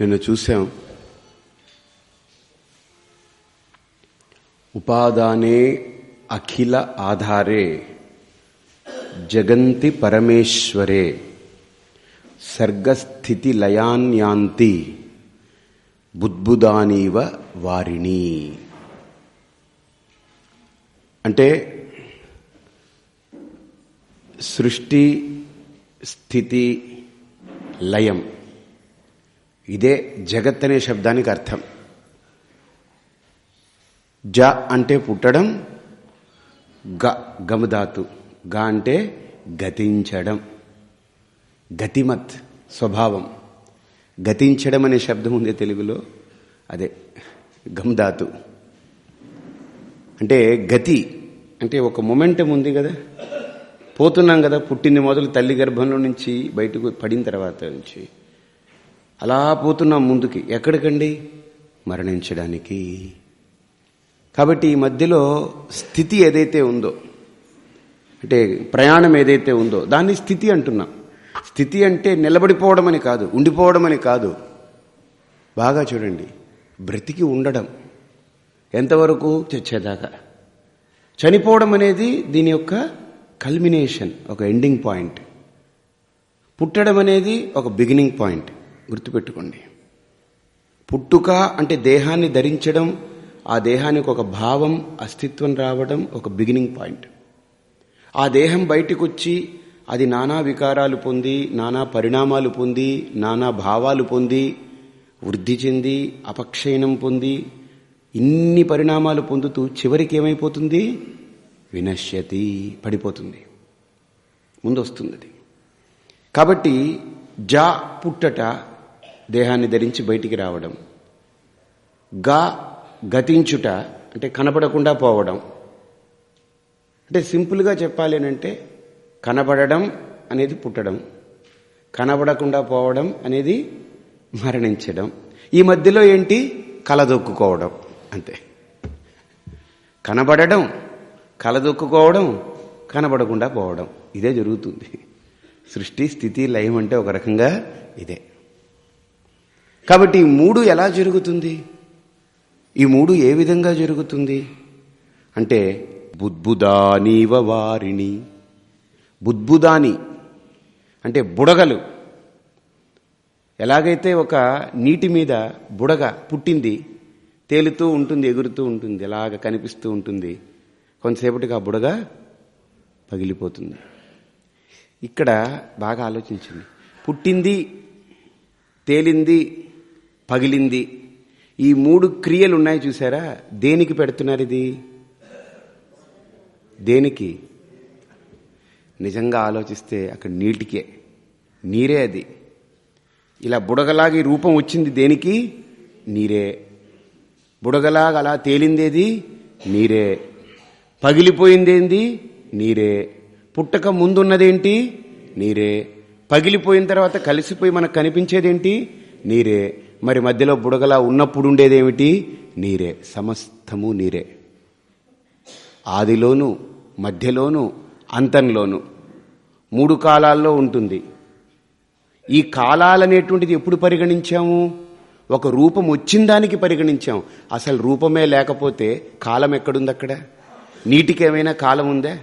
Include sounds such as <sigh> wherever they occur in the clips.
నిన్న చూశాం. ఉపాదానే అఖిల ఆధారే జగంతి పరమేశ్వరే సర్గస్థితి లయాన్యాంతి బుద్భుదానీవ వారిణి. అంటే సృష్టి స్థితి లయం. ఇదే జగత్ అనే శబ్దానికి అర్థం. జ అంటే పుట్టడం గ గమధాతు గ అంటే గతించడం. గతిమత్ స్వభావం. గతించడం అనే శబ్దం ఉంది తెలుగులో. అదే గమధాతు. అంటే గతి అంటే ఒక మొమెంటం ఉంది కదా. పోతున్నాం కదా పుట్టింది మొదలు తల్లి గర్భంలో నుంచి బయటకు పడిన తర్వాత నుంచి. అలా పోతున్నాం ముందుకి. ఎక్కడికండి? మరణించడానికి. కాబట్టి ఈ మధ్యలో స్థితి ఏదైతే ఉందో అంటే ప్రయాణం ఏదైతే ఉందో దాన్ని స్థితి అంటున్నాం. స్థితి అంటే నిలబడిపోవడం అని కాదు ఉండిపోవడం అని కాదు. బాగా చూడండి బ్రతికి ఉండడం ఎంతవరకు? తెచ్చేదాకా చనిపోవడం అనేది దీని యొక్క కల్మినేషన్ ఒక ఎండింగ్ పాయింట్ పుట్టడం అనేది ఒక బిగినింగ్ పాయింట్ గుర్తుపెట్టుకోండి. పుట్టుక అంటే దేహాన్ని ధరించడం ఆ దేహానికి ఒక భావం అస్తిత్వం రావడం ఒక బిగినింగ్ పాయింట్ ఆ దేహం బయటకు వచ్చి అది నానా వికారాలు పొంది నానా పరిణామాలు పొంది నానా భావాలు పొంది వృద్ధి చెంది అపక్షయనం పొంది ఇన్ని పరిణామాలు పొందుతూ చివరికి ఏమైపోతుంది? వినశ్యతి పడిపోతుంది. ముందు వస్తుంది అది. కాబట్టి జా పుట్టట దేహాన్ని ధరించి బయటికి రావడం. గా గతించుట అంటే కనపడకుండా పోవడం. అంటే సింపుల్గా చెప్పాలి అంటే కనబడడం అనేది పుట్టడం. కనబడకుండా పోవడం అనేది మరణించడం. ఈ మధ్యలో ఏంటి? కలదొక్కుకోవడం. అంతే. కనబడడం కలదొక్కుకోవడం కనబడకుండా పోవడం. ఇదే జరుగుతుంది. సృష్టి స్థితి లయం అంటే ఒక రకంగా ఇదే. కాబట్టి ఈ మూడు ఎలా జరుగుతుంది? ఈ మూడు ఏ విధంగా జరుగుతుంది? అంటే బుద్బుదానీవ వారిని బుద్బుదాని అంటే బుడగలు. ఎలాగైతే ఒక నీటి మీద బుడగ పుట్టింది తేలుతూ ఉంటుంది ఎగురుతూ ఉంటుంది ఎలాగ కనిపిస్తూ ఉంటుంది కొంతసేపటికి ఆ బుడగ పగిలిపోతుంది. ఇక్కడ బాగా ఆలోచించింది పుట్టింది తేలింది పగిలింది. ఈ మూడు క్రియలు ఉన్నాయి చూసారా? దేనికి పెడుతున్నారు ఇది? దేనికి? నిజంగా ఆలోచిస్తే అక్కడ నీటికే. నీరే అది. ఇలా బుడగలాగి రూపం వచ్చింది దేనికి? నీరే. బుడగలాగా అలా తేలిందేది? నీరే. పగిలిపోయిందేంది? నీరే. పుట్టక ముందున్నదేంటి? నీరే. పగిలిపోయిన తర్వాత కలిసిపోయి మనకు కనిపించేదేంటి? నీరే. మరి మధ్యలో బుడగలా ఉన్నప్పుడు ఉండేదేమిటి నీరే. సమస్తము నీరే. ఆదిలోను మధ్యలోను అంతంలోను. మూడు కాలాల్లో ఉంటుంది. ఈ కాలాలనేటువంటిది ఎప్పుడు పరిగణించాము? ఒక రూపం వచ్చిన దానికి పరిగణించాం అసలు రూపమే లేకపోతే కాలం ఎక్కడుంది అక్కడ? నీటికి ఏమైనా కాలం ఉందా?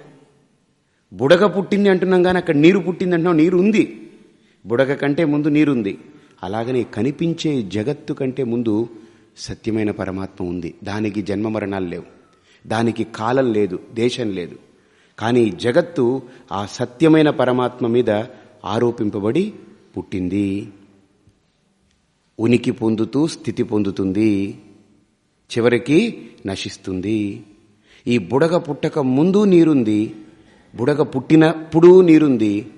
బుడగ పుట్టింది అంటున్నాం కానీ అక్కడ నీరు పుట్టింది అంటున్నాం. నీరు ఉంది బుడగ కంటే ముందు నీరుంది. అలాగనే కనిపించే జగత్తు కంటే ముందు సత్యమైన పరమాత్మ ఉంది. దానికి జన్మ మరణాలు లేవు. దానికి కాలం లేదు దేశం లేదు. కానీ జగత్తు ఆ సత్యమైన పరమాత్మ మీద ఆరోపింపబడి పుట్టింది. ఉనికి పొందుతూ స్థితి పొందుతుంది. చివరికి నశిస్తుంది. ఈ బుడగ పుట్టక ముందు నీరుంది. బుడగ పుట్టినప్పుడు నీరుంది.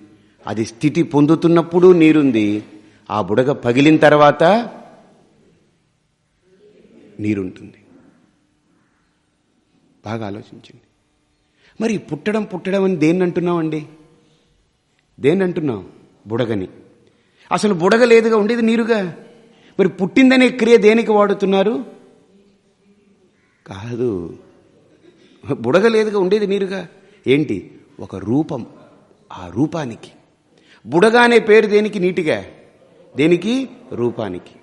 అది స్థితి పొందుతున్నప్పుడు నీరుంది. ఆ బుడగ పగిలిన తర్వాత నీరుంటుంది. బాగా ఆలోచించండి. మరి పుట్టడం పుట్టడం అని దేన్ని అంటున్నామండి? దేన్ని అంటున్నాం? బుడగని. అసలు బుడగ లేదుగా ఉండేది నీరుగా. మరి పుట్టిందనే క్రియ దేనికి వాడుతున్నారు? కాదు. బుడగ లేదుగా ఉండేది నీరుగా. ఏంటి? ఒక రూపం. ఆ రూపానికి. బుడగ అనే పేరు దేనికి? నీటిగా. దేనికి? రూపానికి.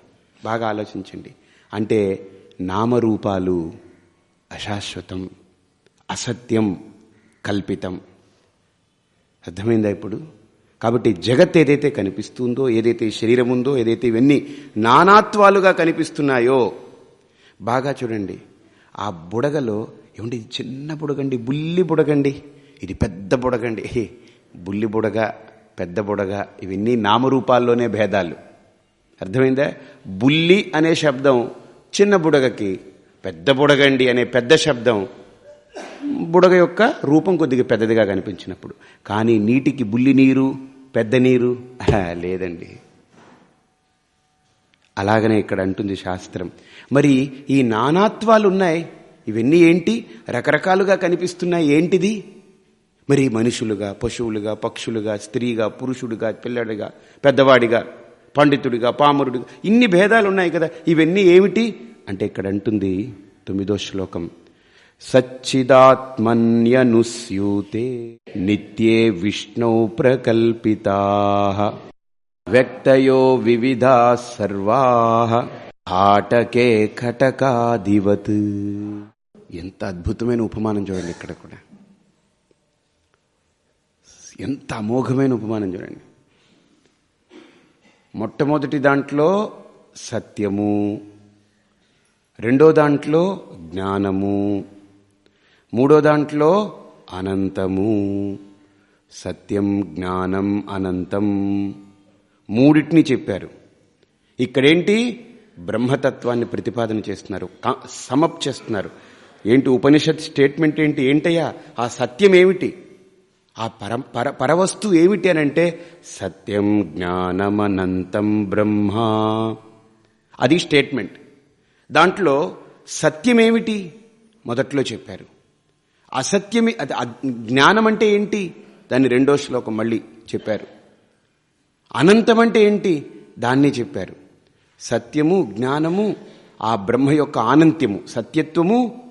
బాగా ఆలోచించండి. అంటే నామరూపాలు అశాశ్వతం అసత్యం కల్పితం. అర్థమైందా ఇప్పుడు? కాబట్టి జగత్ ఏదైతే కనిపిస్తుందో ఏదైతే శరీరం ఉందో ఏదైతే ఇవన్నీ నానాత్వాలుగా కనిపిస్తున్నాయో బాగా చూడండి. ఆ బుడగలో ఏమండి? చిన్న బుడగండి బుల్లి బుడగండి. ఇది పెద్ద బుడగండి. హే, బుల్లి బుడగ పెద్ద బుడగ. ఇవన్నీ నామరూపాల్లోనే భేదాలు. అర్థమైందా? బుల్లి అనే శబ్దం చిన్న బుడగకి పెద్ద బుడగండి అనే పెద్ద శబ్దం బుడగ యొక్క రూపం కొద్దిగా పెద్దదిగా కనిపించినప్పుడు. కానీ నీటికి బుల్లి నీరు పెద్ద నీరు లేదండి. అలాగనే ఇక్కడ అంటుంది శాస్త్రం. మరి ఈ నానాత్వాలు ఉన్నాయి ఇవన్నీ ఏంటి? రకరకాలుగా కనిపిస్తున్నాయి. ఏంటిది? మరి మనుషులుగా పశువులుగా పక్షులుగా స్త్రీగా పురుషుడిగా పిల్లడిగా పెద్దవాడిగా పండితుడిగా పామరుడిగా ఇన్ని భేదాలు ఉన్నాయి కదా ఇవన్నీ ఏమిటి? అంటే ఇక్కడ అంటుంది తొమ్మిదో శ్లోకం. సచ్చిదాత్మన్యనుస్యూతే నిత్యే విష్ణు ప్రకల్పితా వ్యక్తయో వివిధా సర్వా ఆటకే కటకాదివత్. ఎంత అద్భుతమైన ఉపమానం చూడండి ఇక్కడ కూడా. ఎంత అమోఘమైన ఉపమానం చూడండి. మొట్టమొదటి దాంట్లో సత్యము రెండో దాంట్లో జ్ఞానము మూడో దాంట్లో అనంతము సత్యం జ్ఞానం అనంతం మూడిటిని చెప్పారు. ఇక్కడేంటి? బ్రహ్మతత్వాన్ని ప్రతిపాదన చేస్తున్నారు క- సమప్ చేస్తున్నారు. ఏంటి ఉపనిషత్ స్టేట్మెంట్ ఏంటి? ఏంటయ్యా? ఆ సత్యం ఏమిటి ఆ పర పర పరవస్తు ఏమిటి అని అంటే సత్యం జ్ఞానమనంతం బ్రహ్మ. అది స్టేట్మెంట్. దాంట్లో సత్యమేమిటి? మొదట్లో చెప్పారు. అసత్యమి అది జ్ఞానం అంటే ఏంటి? దాన్ని రెండో శ్లోకం మళ్ళీ చెప్పారు. అనంతం అంటే ఏంటి? దాన్ని చెప్పారు. సత్యము జ్ఞానము ఆ బ్రహ్మ యొక్క ఆనంత్యము సత్యత్వము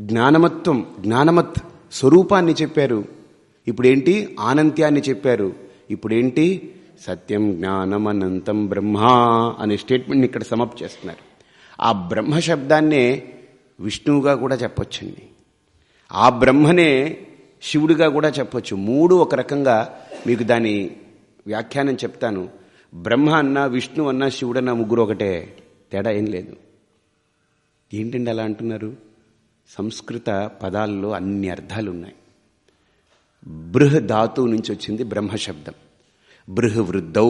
జ్ఞానమత్వం జ్ఞానమత్ స్వరూపాన్ని చెప్పారు. ఇప్పుడేంటి? ఆనంత్యాన్ని చెప్పారు. ఇప్పుడేంటి? సత్యం జ్ఞానం అనంతం బ్రహ్మ అనే స్టేట్మెంట్ని ఇక్కడ సమప్ చేస్తున్నారు. ఆ బ్రహ్మ శబ్దాన్నే విష్ణువుగా కూడా చెప్పొచ్చండి. ఆ బ్రహ్మనే శివుడిగా కూడా చెప్పొచ్చు. మూడు ఒక రకంగా మీకు దాని వ్యాఖ్యానం చెప్తాను. బ్రహ్మ అన్నా విష్ణు అన్నా శివుడన్నా ముగ్గురు ఒకటే. తేడా ఏం లేదు. ఏంటండి అలా అంటున్నారు? సంస్కృత పదాల్లో అన్ని అర్థాలు ఉన్నాయి బృహ్ ధాతువు నుంచి వచ్చింది బ్రహ్మ శబ్దం. బృహ్ వృద్ధౌ.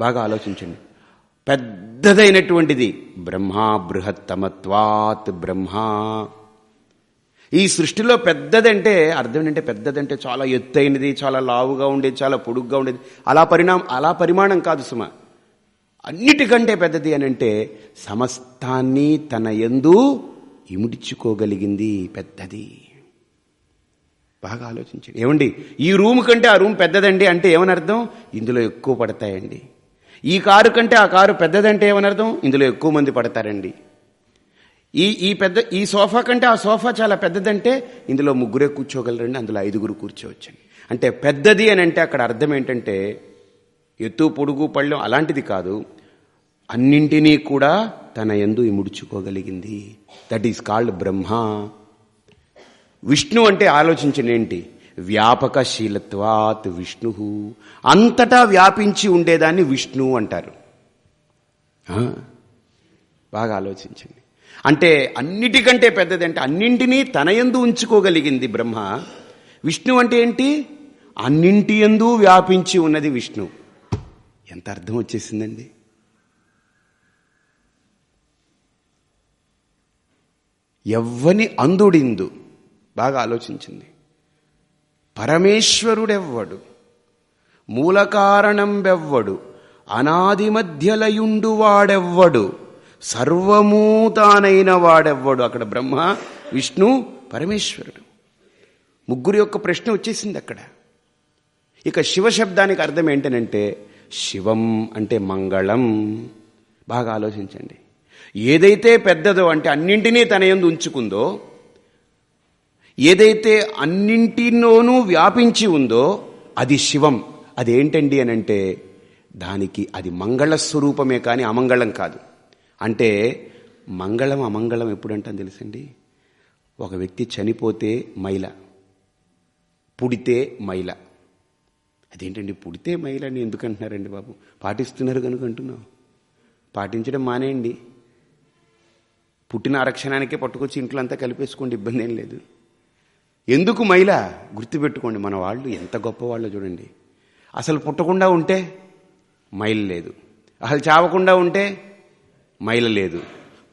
బాగా ఆలోచించండి. పెద్దదైనటువంటిది బ్రహ్మ బృహత్తమత్వాత్ బ్రహ్మ. ఈ సృష్టిలో పెద్దదంటే అర్థం ఏంటంటే పెద్దదంటే చాలా ఎత్తైనది చాలా లావుగా ఉండేది చాలా పొడుగ్గా ఉండేది. అలా పరిణామం అలా పరిమాణం కాదు సుమ. అన్నిటికంటే పెద్దది అని అంటే సమస్తాన్ని తన ఎందు ఇముడ్చుకోగలిగింది పెద్దది. బాగా ఆలోచించండి. ఏమండి ఈ రూమ్ కంటే ఆ రూమ్ పెద్దదండి అంటే ఏమని అర్థం ఇందులో ఎక్కువ పడతాయండి. ఈ కారు కంటే ఆ కారు పెద్దదంటే ఏమని అర్థం ఇందులో ఎక్కువ మంది పడతారండి. ఈ ఈ పెద్ద ఈ సోఫా కంటే ఆ సోఫా చాలా పెద్దదంటే ఇందులో ముగ్గురే కూర్చోగలరండి అందులో ఐదుగురు కూర్చోవచ్చండి. అంటే పెద్దది అని అంటే అక్కడ అర్థం ఏంటంటే ఎత్తు పొడుగు పళ్ళెం అలాంటిది కాదు. అన్నింటినీ కూడా తన ఎందు ఇముడుచుకోగలిగింది. That is called Brahma. Vishnu అంటే ఆలోచించిన ఏంటి? వ్యాపకశీలత్వాత్ విష్ణు. అంతటా వ్యాపించి ఉండేదాన్ని విష్ణు అంటారు. బాగా ఆలోచించండి. అంటే అన్నిటికంటే పెద్దది అంటే అన్నింటినీ తన యందు ఉంచుకోగలిగింది బ్రహ్మ. విష్ణు అంటే ఏంటి? అన్నింటి యందు వ్యాపించి ఉన్నది విష్ణు. ఎంత అర్థం వచ్చేసిందండి? ఎవ్వని అందుడిందు. బాగా ఆలోచించింది. పరమేశ్వరుడెవ్వడు? మూలకారణంబెవ్వడు కారణం అనాది మధ్యలయుండు వాడెవ్వడు? సర్వమూ తానైన వాడెవ్వడు? అక్కడ బ్రహ్మ విష్ణు పరమేశ్వరుడు. ముగ్గురు యొక్క ప్రశ్న వచ్చేసింది అక్కడ. ఇక శివ శబ్దానికి అర్థం ఏంటనంటే శివం అంటే మంగళం. బాగా ఆలోచించండి. ఏదైతే పెద్దదో అంటే అన్నింటినీ తన ఎందు ఉంచుకుందో ఏదైతే అన్నింటిలోనూ వ్యాపించి ఉందో అది శివం. అదేంటండి అని అంటే దానికి అది మంగళ స్వరూపమే కానీ అమంగళం కాదు. అంటే మంగళం అమంగళం ఎప్పుడంటాం తెలుసండి? ఒక వ్యక్తి చనిపోతే మైల పుడితే మైల. అదేంటండి పుడితే మైల అని ఎందుకంటున్నారండి బాబు? పాటిస్తున్నారు కనుక అంటున్నావు పాటించడం మానేయండి. పుట్టిన ఆరక్షణానికే పట్టుకొచ్చి ఇంట్లో అంతా కలిపేసుకోండి ఇబ్బంది ఏం లేదు. ఎందుకు మైల గుర్తుపెట్టుకోండి మన వాళ్ళు ఎంత గొప్పవాళ్ళో చూడండి. అసలు పుట్టకుండా ఉంటే మైల్ లేదు. అసలు చావకుండా ఉంటే మైల లేదు.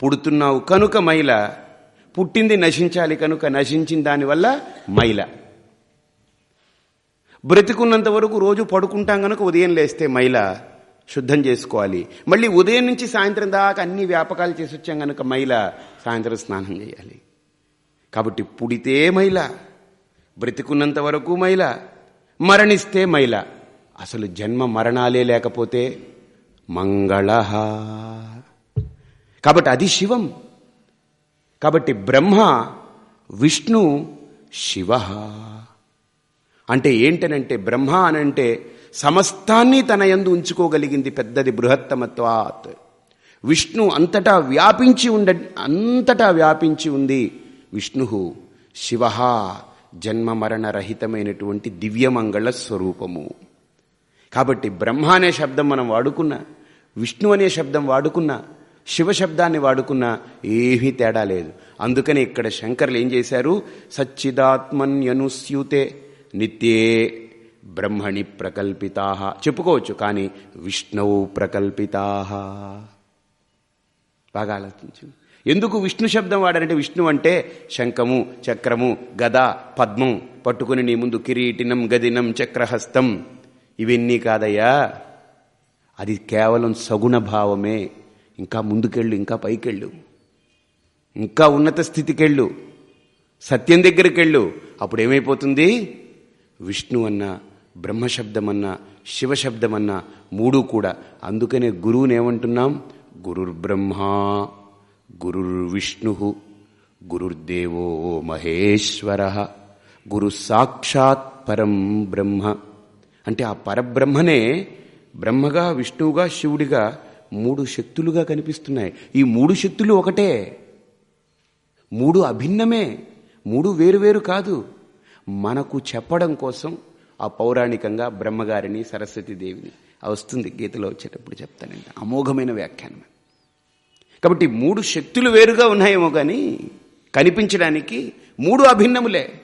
పుడుతున్నావు కనుక మైల పుట్టింది నశించాలి కనుక నశించిన దానివల్ల మైల బ్రతికున్నంత వరకు రోజు పడుకుంటాం కనుక ఉదయం లేస్తే మైల శుద్ధం చేసుకోవాలి. మళ్ళీ ఉదయం నుంచి సాయంత్రం దాకా అన్ని వ్యాపకాలు చేసి వచ్చాం కనుక మైల సాయంత్రం స్నానం చేయాలి. కాబట్టి పుడితే మైల బ్రతికున్నంత వరకు మైల మరణిస్తే మైల. అసలు జన్మ మరణాలే లేకపోతే మంగళ కాబట్టి అది శివం. కాబట్టి బ్రహ్మ విష్ణు శివ. అంటే ఏంటనంటే బ్రహ్మ అనంటే సమస్తాన్ని తన యందు ఉంచుకోగలిగింది పెద్దది బృహత్తమత్వాత్. విష్ణు అంతటా వ్యాపించి ఉండ అంతటా వ్యాపించి ఉంది. విష్ణు శివ జన్మ దివ్యమంగళ స్వరూపము. కాబట్టి బ్రహ్మ అనే శబ్దం మనం వాడుకున్నా విష్ణు అనే శబ్దం వాడుకున్నా శివ శబ్దాన్ని వాడుకున్నా ఏమీ తేడా లేదు. అందుకని ఇక్కడ శంకర్లు ఏం చేశారు? సచ్చిదాత్మన్యనుస్యూతే నిత్యే బ్రహ్మణి ప్రకల్పితా. చెప్పుకోవచ్చు కానీ విష్ణువు ప్రకల్పితా. బాగా ఆలోచించండి ఎందుకు విష్ణు శబ్దం వాడారంటే విష్ణు అంటే శంఖము చక్రము గద పద్మం. పట్టుకుని నీ ముందు కిరీటినం గదినం చక్రహస్తం. ఇవన్నీ కాదయ్యా. అది కేవలం సగుణ భావమే. ఇంకా ముందుకెళ్ళు ఇంకా పైకెళ్ళు. ఇంకా ఉన్నత స్థితికెళ్ళు. సత్యం దగ్గరికెళ్ళు. అప్పుడు ఏమైపోతుంది విష్ణు అన్న బ్రహ్మశబ్దమన్న శివశబ్దమన్న మూడు కూడా. అందుకనే గురువుని ఏమంటున్నాం గురుర్బ్రహ్మ. గురుర్విష్ణు గురుర్దేవో మహేశ్వర గురు సాక్షాత్ పరం బ్రహ్మ. అంటే ఆ పరబ్రహ్మనే బ్రహ్మగా విష్ణువుగా శివుడిగా మూడు శక్తులుగా కనిపిస్తున్నాయి. ఈ మూడు శక్తులు ఒకటే. మూడు అభిన్నమే. మూడు వేరువేరు కాదు. మనకు చెప్పడం కోసం ఆ పౌరాణికంగా బ్రహ్మగారిని సరస్వతీదేవిని వస్తుంది గీతలో వచ్చేటప్పుడు చెప్తానండి అమోఘమైన వ్యాఖ్యానం కాబట్టి మూడు శక్తులు వేరుగా ఉన్నాయేమో కానీ కనిపించడానికి మూడు అభిన్నములే.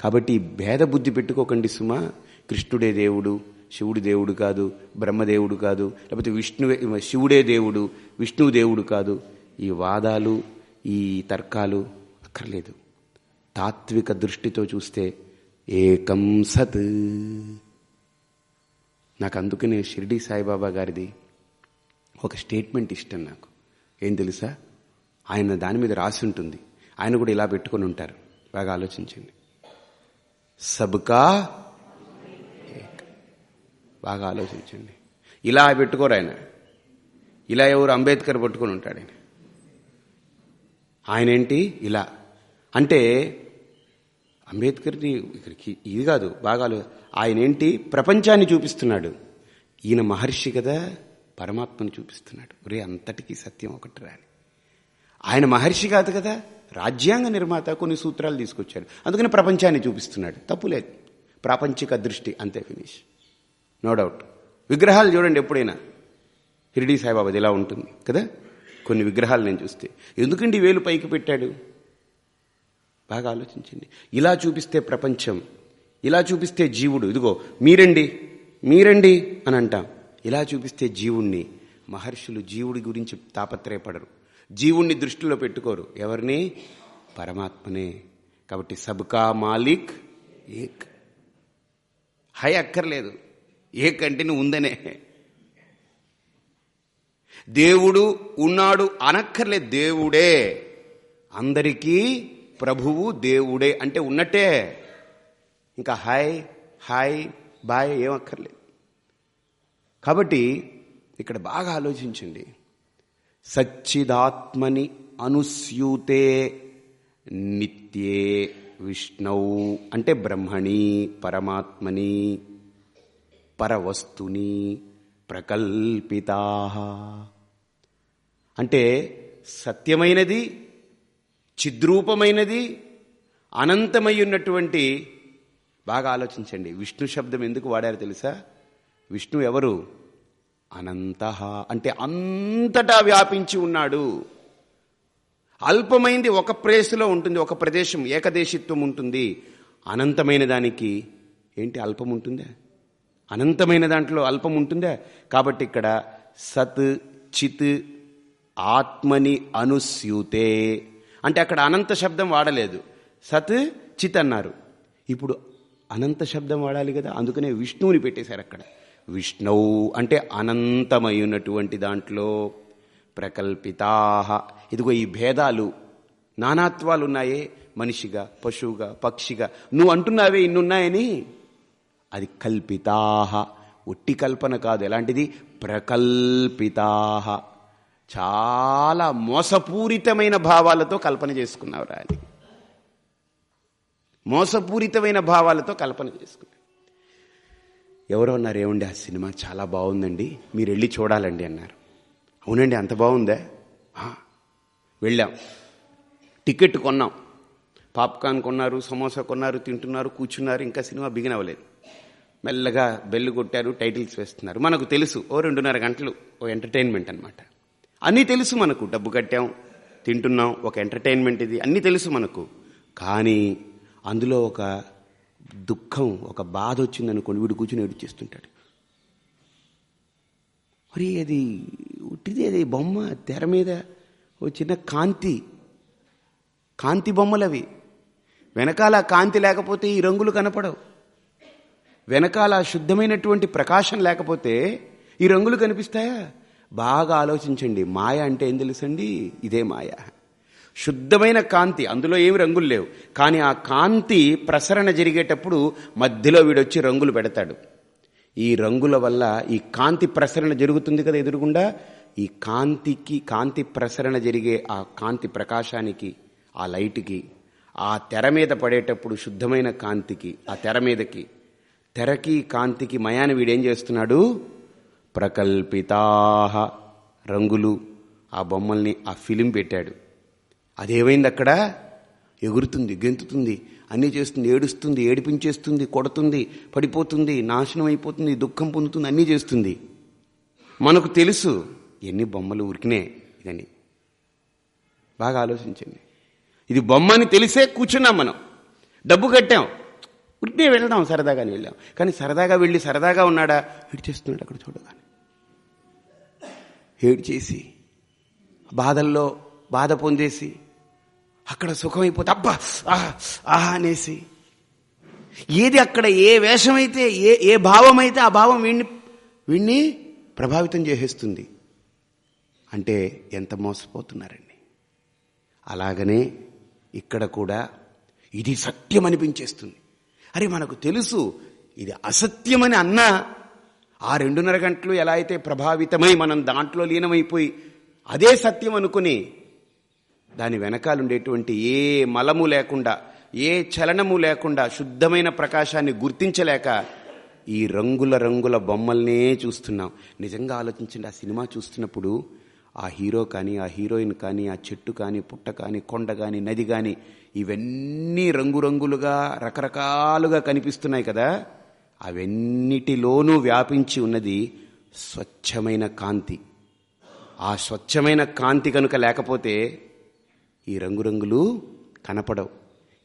కాబట్టి భేద బుద్ధి పెట్టుకోకండి సుమా. కృష్ణుడే దేవుడు శివుడు దేవుడు కాదు బ్రహ్మదేవుడు కాదు లేకపోతే విష్ణువే శివుడే దేవుడు విష్ణువు దేవుడు కాదు. ఈ వాదాలు ఈ తర్కాలు అక్కర్లేదు. తాత్విక దృష్టితో చూస్తే ఏకం సత్. నాకు అందుకనే షిరిడి సాయిబాబా గారిది ఒక స్టేట్మెంట్ ఇష్టం నాకు. ఏం తెలుసా? ఆయన దాని మీద రాసి ఉంటుంది. ఆయన కూడా ఇలా పెట్టుకొని ఉంటారు. బాగా ఆలోచించండి. సబ్కా? బాగా ఆలోచించండి. ఇలా పెట్టుకోరు ఆయన. ఇలా ఎవరు అంబేద్కర్ పట్టుకొని ఉంటాడు ఆయన. ఆయన ఏంటి ఇలా. అంటే అంబేద్కర్ని ఇక్కడికి ఇది కాదు బాగా ఆయన ఏంటి ప్రపంచాన్ని చూపిస్తున్నాడు. ఈయన మహర్షి కదా. పరమాత్మను చూపిస్తున్నాడు. ఒరే అంతటికీ సత్యం ఒకటి రాని. ఆయన మహర్షి కాదు కదా? రాజ్యాంగ నిర్మాత కొన్ని సూత్రాలు తీసుకొచ్చాడు. అందుకని ప్రపంచాన్ని చూపిస్తున్నాడు. తప్పు లేదు. ప్రాపంచిక దృష్టి అంతే ఫినిష్. No doubt. విగ్రహాలు చూడండి ఎప్పుడైనా. షిరిడి సాయిబాబాది ఇలా ఉంటుంది కదా? కొన్ని విగ్రహాలు నేను చూస్తే. ఎందుకండి వేలు పైకి పెట్టాడు? బాగా ఆలోచించండి. ఇలా చూపిస్తే ప్రపంచం. ఇలా చూపిస్తే జీవుడు. ఇదిగో మీరండి. మీరండి అని అంటాం. ఇలా చూపిస్తే జీవుణ్ణి. మహర్షులు జీవుడి గురించి తాపత్రయపడరు. జీవుణ్ణి దృష్టిలో పెట్టుకోరు. ఎవరిని? పరమాత్మనే. కాబట్టి సబ్కా మాలిక్ ఏక్. హై అక్కర్లేదు. ఏక్ అంటే నువ్వు ఉందనే. దేవుడు ఉన్నాడు అనక్కర్లే దేవుడే. అందరికీ ప్రభువు దేవుడే. అంటే ఉన్నట్టే. ఇంకా హాయ్ హాయ్ బాయ్ ఏం అక్కర్లేదు. కాబట్టి ఇక్కడ బాగా ఆలోచించండి. సచ్చిదాత్మని అనుస్యూతే నిత్యే విష్ణవు అంటే బ్రహ్మణి పరమాత్మని పరవస్తుని ప్రకల్పితా. అంటే సత్యమైనది చిద్రూపమైనది అనంతమై ఉన్నటువంటి బాగా ఆలోచించండి. విష్ణు శబ్దం ఎందుకు వాడారు తెలుసా? విష్ణు ఎవరు? అనంత. అంటే అంతటా వ్యాపించి ఉన్నాడు. అల్పమైంది ఒక ప్రేసులో ఉంటుంది ఒక ప్రదేశం ఏకదేశిత్వం ఉంటుంది. అనంతమైన దానికి ఏంటి అల్పం ఉంటుందా? అనంతమైన దాంట్లో అల్పం ఉంటుందా? కాబట్టి ఇక్కడ సత్ చిత్ ఆత్మని అనుస్యూతే. అంటే అక్కడ అనంత శబ్దం వాడలేదు. సత్ చిత్ అన్నారు. ఇప్పుడు అనంత శబ్దం వాడాలి కదా? అందుకనే విష్ణువుని పెట్టేశారు అక్కడ. విష్ణువు అంటే అనంతమైనటువంటి దాంట్లో ప్రకల్పితాహ. ఇదిగో ఈ భేదాలు నానాత్వాలు ఉన్నాయే మనిషిగా పశువుగా పక్షిగా. నువ్వు అంటున్నావే ఇన్నున్నాయని? అది కల్పితాహ. ఒట్టి కల్పన కాదు. ఎలాంటిది? ప్రకల్పితాహ. చాలా మోసపూరితమైన భావాలతో కల్పన చేసుకున్నావురా అని. మోసపూరితమైన భావాలతో కల్పన చేసుకున్నావు. ఎవరో అన్నారు ఏమండి ఆ సినిమా చాలా బాగుందండి మీరు వెళ్ళి చూడాలండి అన్నారు. అవునండి అంత బాగుందా? వెళ్ళాం. టికెట్ కొన్నాం. పాప్కార్న్ కొన్నారు సమోసా కొన్నారు తింటున్నారు కూర్చున్నారు ఇంకా సినిమా బిగిన్ అవ్వలేదు. మెల్లగా బెల్లు కొట్టారు టైటిల్స్ వేస్తున్నారు. మనకు తెలుసు ఓ రెండున్నర గంటలు ఓ ఎంటర్టైన్మెంట్ అనమాట అన్నీ తెలుసు మనకు. డబ్బు కట్టాం తింటున్నాం ఒక ఎంటర్టైన్మెంట్ ఇది అన్నీ తెలుసు మనకు. కానీ అందులో ఒక దుఃఖం ఒక బాధ వచ్చిందనుకోండి వీడు కూర్చుని ఏడుచేస్తుంటాడు. మరి అది ఉట్టిది అది బొమ్మ తెర మీద ఓ చిన్న కాంతి కాంతి బొమ్మలు అవి వెనకాల కాంతి లేకపోతే ఈ రంగులు కనపడవు. వెనకాల శుద్ధమైనటువంటి ప్రకాశం లేకపోతే ఈ రంగులు కనిపిస్తాయా? బాగా ఆలోచించండి మాయ అంటే ఏం తెలుసండి? ఇదే మాయ. శుద్ధమైన కాంతి అందులో ఏమి రంగులు లేవు. కానీ ఆ కాంతి ప్రసరణ జరిగేటప్పుడు మధ్యలో వీడొచ్చి రంగులు పెడతాడు. ఈ రంగుల వల్ల ఈ కాంతి ప్రసరణ జరుగుతుంది కదా ఎదురుగుండా? ఈ కాంతికి కాంతి ప్రసరణ జరిగే ఆ కాంతి ప్రకాశానికి ఆ లైట్కి ఆ తెర మీద పడేటప్పుడు శుద్ధమైన కాంతికి ఆ తెర మీదకి తెరకి కాంతికి మయాన్ని వీడేం చేస్తున్నాడు? ప్రకల్పితాహ రంగులు ఆ బొమ్మల్ని ఆ ఫిలిం పెట్టాడు. అదేమైంది అక్కడ? ఎగురుతుంది గెంతుతుంది అన్నీ చేస్తుంది ఏడుస్తుంది ఏడిపించేస్తుంది కొడుతుంది పడిపోతుంది నాశనం అయిపోతుంది దుఃఖం పొందుతుంది అన్నీ చేస్తుంది. మనకు తెలుసు ఎన్ని బొమ్మలు ఉరికినే ఇదని. బాగా ఆలోచించండి. ఇది బొమ్మ అని తెలిసే కూర్చున్నాం మనం. డబ్బు కట్టాం. ఉరికినే వెళ్దాం సరదాగానే వెళ్ళాం. కానీ సరదాగా వెళ్ళి సరదాగా ఉన్నాడా? ఏడ్చేస్తున్నాడు అక్కడ చూడగానే. ఏడ్చేసి బాధల్లో బాధ పొందేసి అక్కడ సుఖమైపోతే అబ్బా ఆహా ఆహా అనేసి. ఏది అక్కడ ఏ వేషమైతే ఏ ఏ భావం అయితే ఆ భావం వీణ్ణి వీణ్ణి ప్రభావితం చేసేస్తుంది. అంటే ఎంత మోసపోతున్నారండి. అలాగనే ఇక్కడ కూడా ఇది సత్యం అనిపించేస్తుంది. అరే మనకు తెలుసు ఇది అసత్యమని అన్నా ఆ రెండున్నర గంటలు ఎలా అయితే ప్రభావితమై మనం దాంట్లో లీనమైపోయి అదే సత్యం అనుకుని దాని వెనకాలుండేటువంటి ఏ మలము లేకుండా ఏ చలనము లేకుండా శుద్ధమైన ప్రకాశాన్ని గుర్తించలేక ఈ రంగుల రంగుల బొమ్మల్నే చూస్తున్నాం. నిజంగా ఆలోచించండి ఆ సినిమా చూస్తున్నప్పుడు ఆ హీరో కానీ ఆ హీరోయిన్ కానీ ఆ చెట్టు కానీ పుట్ట కానీ కొండ కానీ నది కానీ ఇవన్నీ రంగురంగులుగా రకరకాలుగా కనిపిస్తున్నాయి కదా. అవన్నిటిలోనూ వ్యాపించి ఉన్నది స్వచ్ఛమైన కాంతి. ఆ స్వచ్ఛమైన కాంతి కనుక లేకపోతే ఈ రంగురంగులు కనపడవు.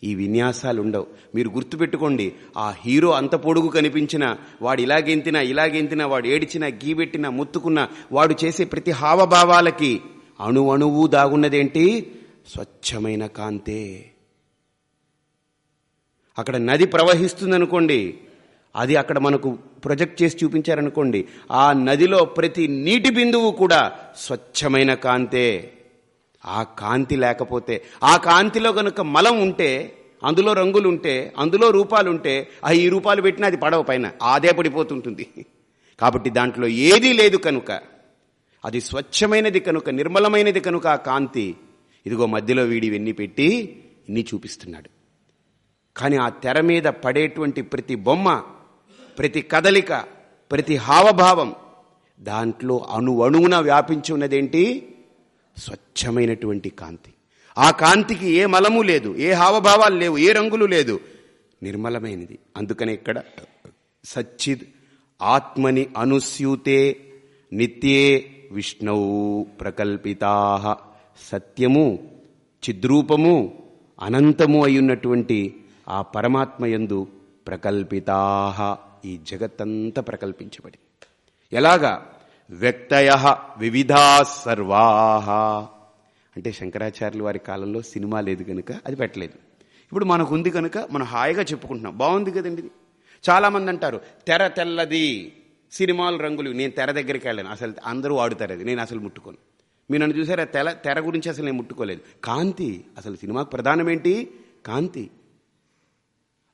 ఈ విన్యాసాలు ఉండవు మీరు గుర్తుపెట్టుకోండి ఆ హీరో అంత పొడుగు కనిపించిన వాడు ఇలాగెంతినా ఇలాగెంతినా వాడు ఏడిచినా గీబెట్టినా ముత్తుకున్నా వాడు చేసే ప్రతి హావభావాలకి అణు అణువు దాగున్నదేంటి? స్వచ్ఛమైన కాంతే. అక్కడ నది ప్రవహిస్తుందనుకోండి అది అక్కడ మనకు ప్రొజెక్ట్ చేసి చూపించారనుకోండి ఆ నదిలో ప్రతి నీటి బిందువు కూడా స్వచ్ఛమైన కాంతే. ఆ కాంతి లేకపోతే ఆ కాంతిలో కనుక మలం ఉంటే అందులో రంగులుంటే అందులో రూపాలుంటే ఆ ఈ రూపాలు పెట్టినా అది పడవ పైన అదే పడిపోతుంటుంది. కాబట్టి దాంట్లో ఏదీ లేదు కనుక అది స్వచ్ఛమైనది కనుక నిర్మలమైనది కనుక ఆ కాంతి ఇదిగో మధ్యలో వీడి వెన్ని పెట్టి ఇన్ని చూపిస్తున్నాడు. కానీ ఆ తెర మీద పడేటువంటి ప్రతి బొమ్మ ప్రతి కదలిక ప్రతి హావభావం దాంట్లో అణు అణువున వ్యాపించి ఉన్నదేంటి? స్వచ్ఛమైనటువంటి కాంతి. ఆ కాంతికి ఏ మలము లేదు ఏ హావభావాలు లేవు ఏ రంగులు లేదు. నిర్మలమైనది. అందుకని ఇక్కడ సచ్చిద్ ఆత్మని అనుస్యూతే నిత్యే విష్ణవు ప్రకల్పితా. సత్యము చిద్రూపము అనంతము అయ్యున్నటువంటి ఆ పరమాత్మయందు ప్రకల్పితా. ఈ జగత్తంతా ప్రకల్పించబడింది. ఎలాగా? వ్యక్తయ వివిధా సర్వా. అంటే శంకరాచార్యులు వారి కాలంలో సినిమా లేదు కనుక అది పెట్టలేదు. ఇప్పుడు మనకు ఉంది కనుక మనం హాయిగా చెప్పుకుంటున్నాం. బాగుంది కదండి ఇది. చాలామంది అంటారు తెర తెల్లది సినిమాలు రంగులు. నేను తెర దగ్గరికి వెళ్ళాను. అసలు అందరూ వాడుతారు అది. నేను అసలు ముట్టుకోను. మీరు నన్ను చూసారా? తెల తెర గురించి అసలు నేను ముట్టుకోలేదు. కాంతి అసలు సినిమాకు ప్రధానమేంటి కాంతి.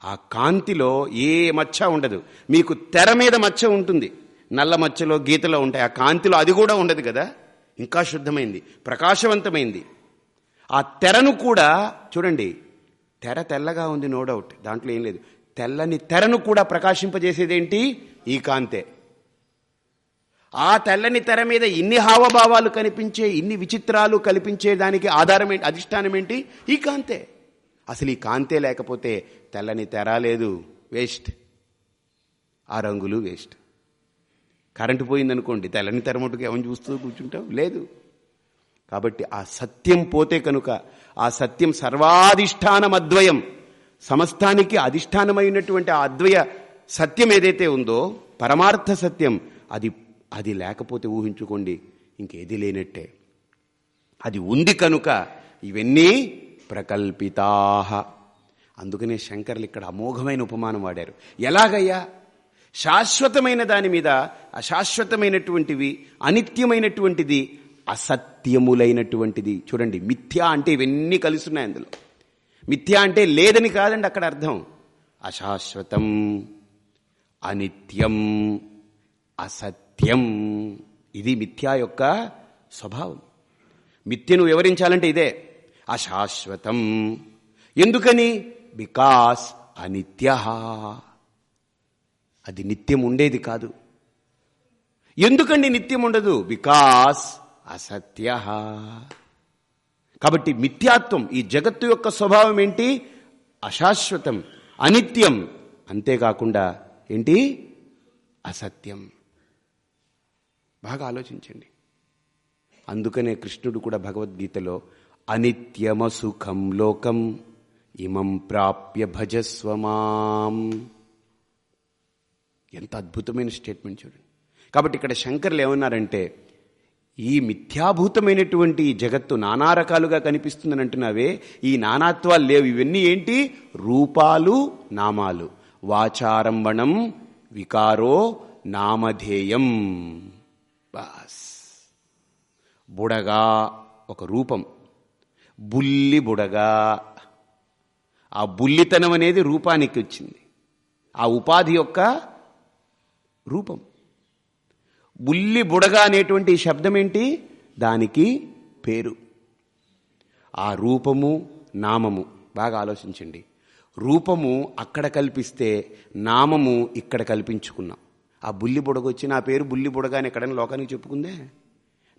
ఆ కాంతిలో ఏ మచ్చ ఉండదు. మీకు తెర మీద మచ్చ ఉంటుంది. నల్ల మచ్చలో గీతలో ఉంటాయి ఆ కాంతిలో అది కూడా ఉండదు కదా? ఇంకా శుద్ధమైంది ప్రకాశవంతమైంది. ఆ తెరను కూడా చూడండి తెర తెల్లగా ఉంది నో డౌట్ దాంట్లో ఏం లేదు. తెల్లని తెరను కూడా ప్రకాశింపజేసేదేంటి? ఈ కాంతే. ఆ తెల్లని తెర మీద ఇన్ని హావభావాలు కనిపించే ఇన్ని విచిత్రాలు కల్పించే దానికి ఆధారం ఏంటి అధిష్టానం ఏంటి? ఈ కాంతే. అసలు ఈ కాంతే లేకపోతే తెల్లని తెర లేదు వేస్ట్ ఆ రంగులు వేస్ట్ కరెంటు పోయిందనుకోండి తెల్లని తెరమటుకు ఏమని చూస్తూ కూర్చుంటాం లేదు. కాబట్టి ఆ సత్యం పోతే కనుక ఆ సత్యం సర్వాధిష్టానం అద్వయం సమస్తానికి అధిష్టానమైనటువంటి ఆ అద్వయ సత్యం ఏదైతే ఉందో పరమార్థ సత్యం అది అది లేకపోతే ఊహించుకోండి ఇంకేది లేనట్టే. అది ఉంది కనుక ఇవన్నీ ప్రకల్పితాహ. అందుకనే శంకర్లు ఇక్కడ అమోఘమైన ఉపమానం వాడారు. ఎలాగయ్యా? శాశ్వతమైన దాని మీద అశాశ్వతమైనటువంటివి అనిత్యమైనటువంటిది అసత్యములైనటువంటిది. చూడండి మిథ్య అంటే ఇవన్నీ కలుస్తున్నాయి అందులో. మిథ్య అంటే లేదని కాదండి అక్కడ అర్థం. అశాశ్వతం అనిత్యం అసత్యం. ఇది మిథ్యా యొక్క స్వభావం. మిథ్యను వివరించాలంటే ఇదే అశాశ్వతం. ఎందుకని? బికాస్ అనిత్య. అది నిత్యం ఉండేది కాదు. ఎందుకండి నిత్యం ఉండదు? బికాస్ అసత్య. కాబట్టి మిథ్యాత్వం ఈ జగత్తు యొక్క స్వభావం ఏంటి? అశాశ్వతం అనిత్యం. అంతేకాకుండా ఏంటి? అసత్యం. బాగా ఆలోచించండి. అందుకనే కృష్ణుడు కూడా భగవద్గీతలో అనిత్యమ సుఖం లోకం ఇమం ప్రాప్య భజస్వమాం ఎంత అద్భుతమైన స్టేట్మెంట్ చూడండి. కాబట్టి ఇక్కడ శంకర్లు ఏమన్నారంటే ఈ మిథ్యాభూతమైనటువంటి జగత్తు నానా రకాలుగా కనిపిస్తుందని అంటున్నావే ఈ నానాత్వాలు లేవు. ఇవన్నీ ఏంటి? రూపాలు నామాలు. వాచారంభణం వికారో నామధేయం. బాస్. బుడగా ఒక రూపం. బుల్లి బుడగా. ఆ బుల్లితనం అనేది రూపానికి వచ్చింది. ఆ ఉపాధి యొక్క రూపం. బుల్లి బుడగ అనేటువంటి శబ్దం ఏంటి దానికి పేరు. ఆ రూపము నామము. బాగా ఆలోచించండి. రూపము అక్కడ కల్పిస్తే నామము ఇక్కడ కల్పించుకున్నాం. ఆ బుల్లి బుడగ వచ్చి నా పేరు బుల్లి బుడగ అని ఎక్కడైనా లోకానికి చెప్పుకుందే?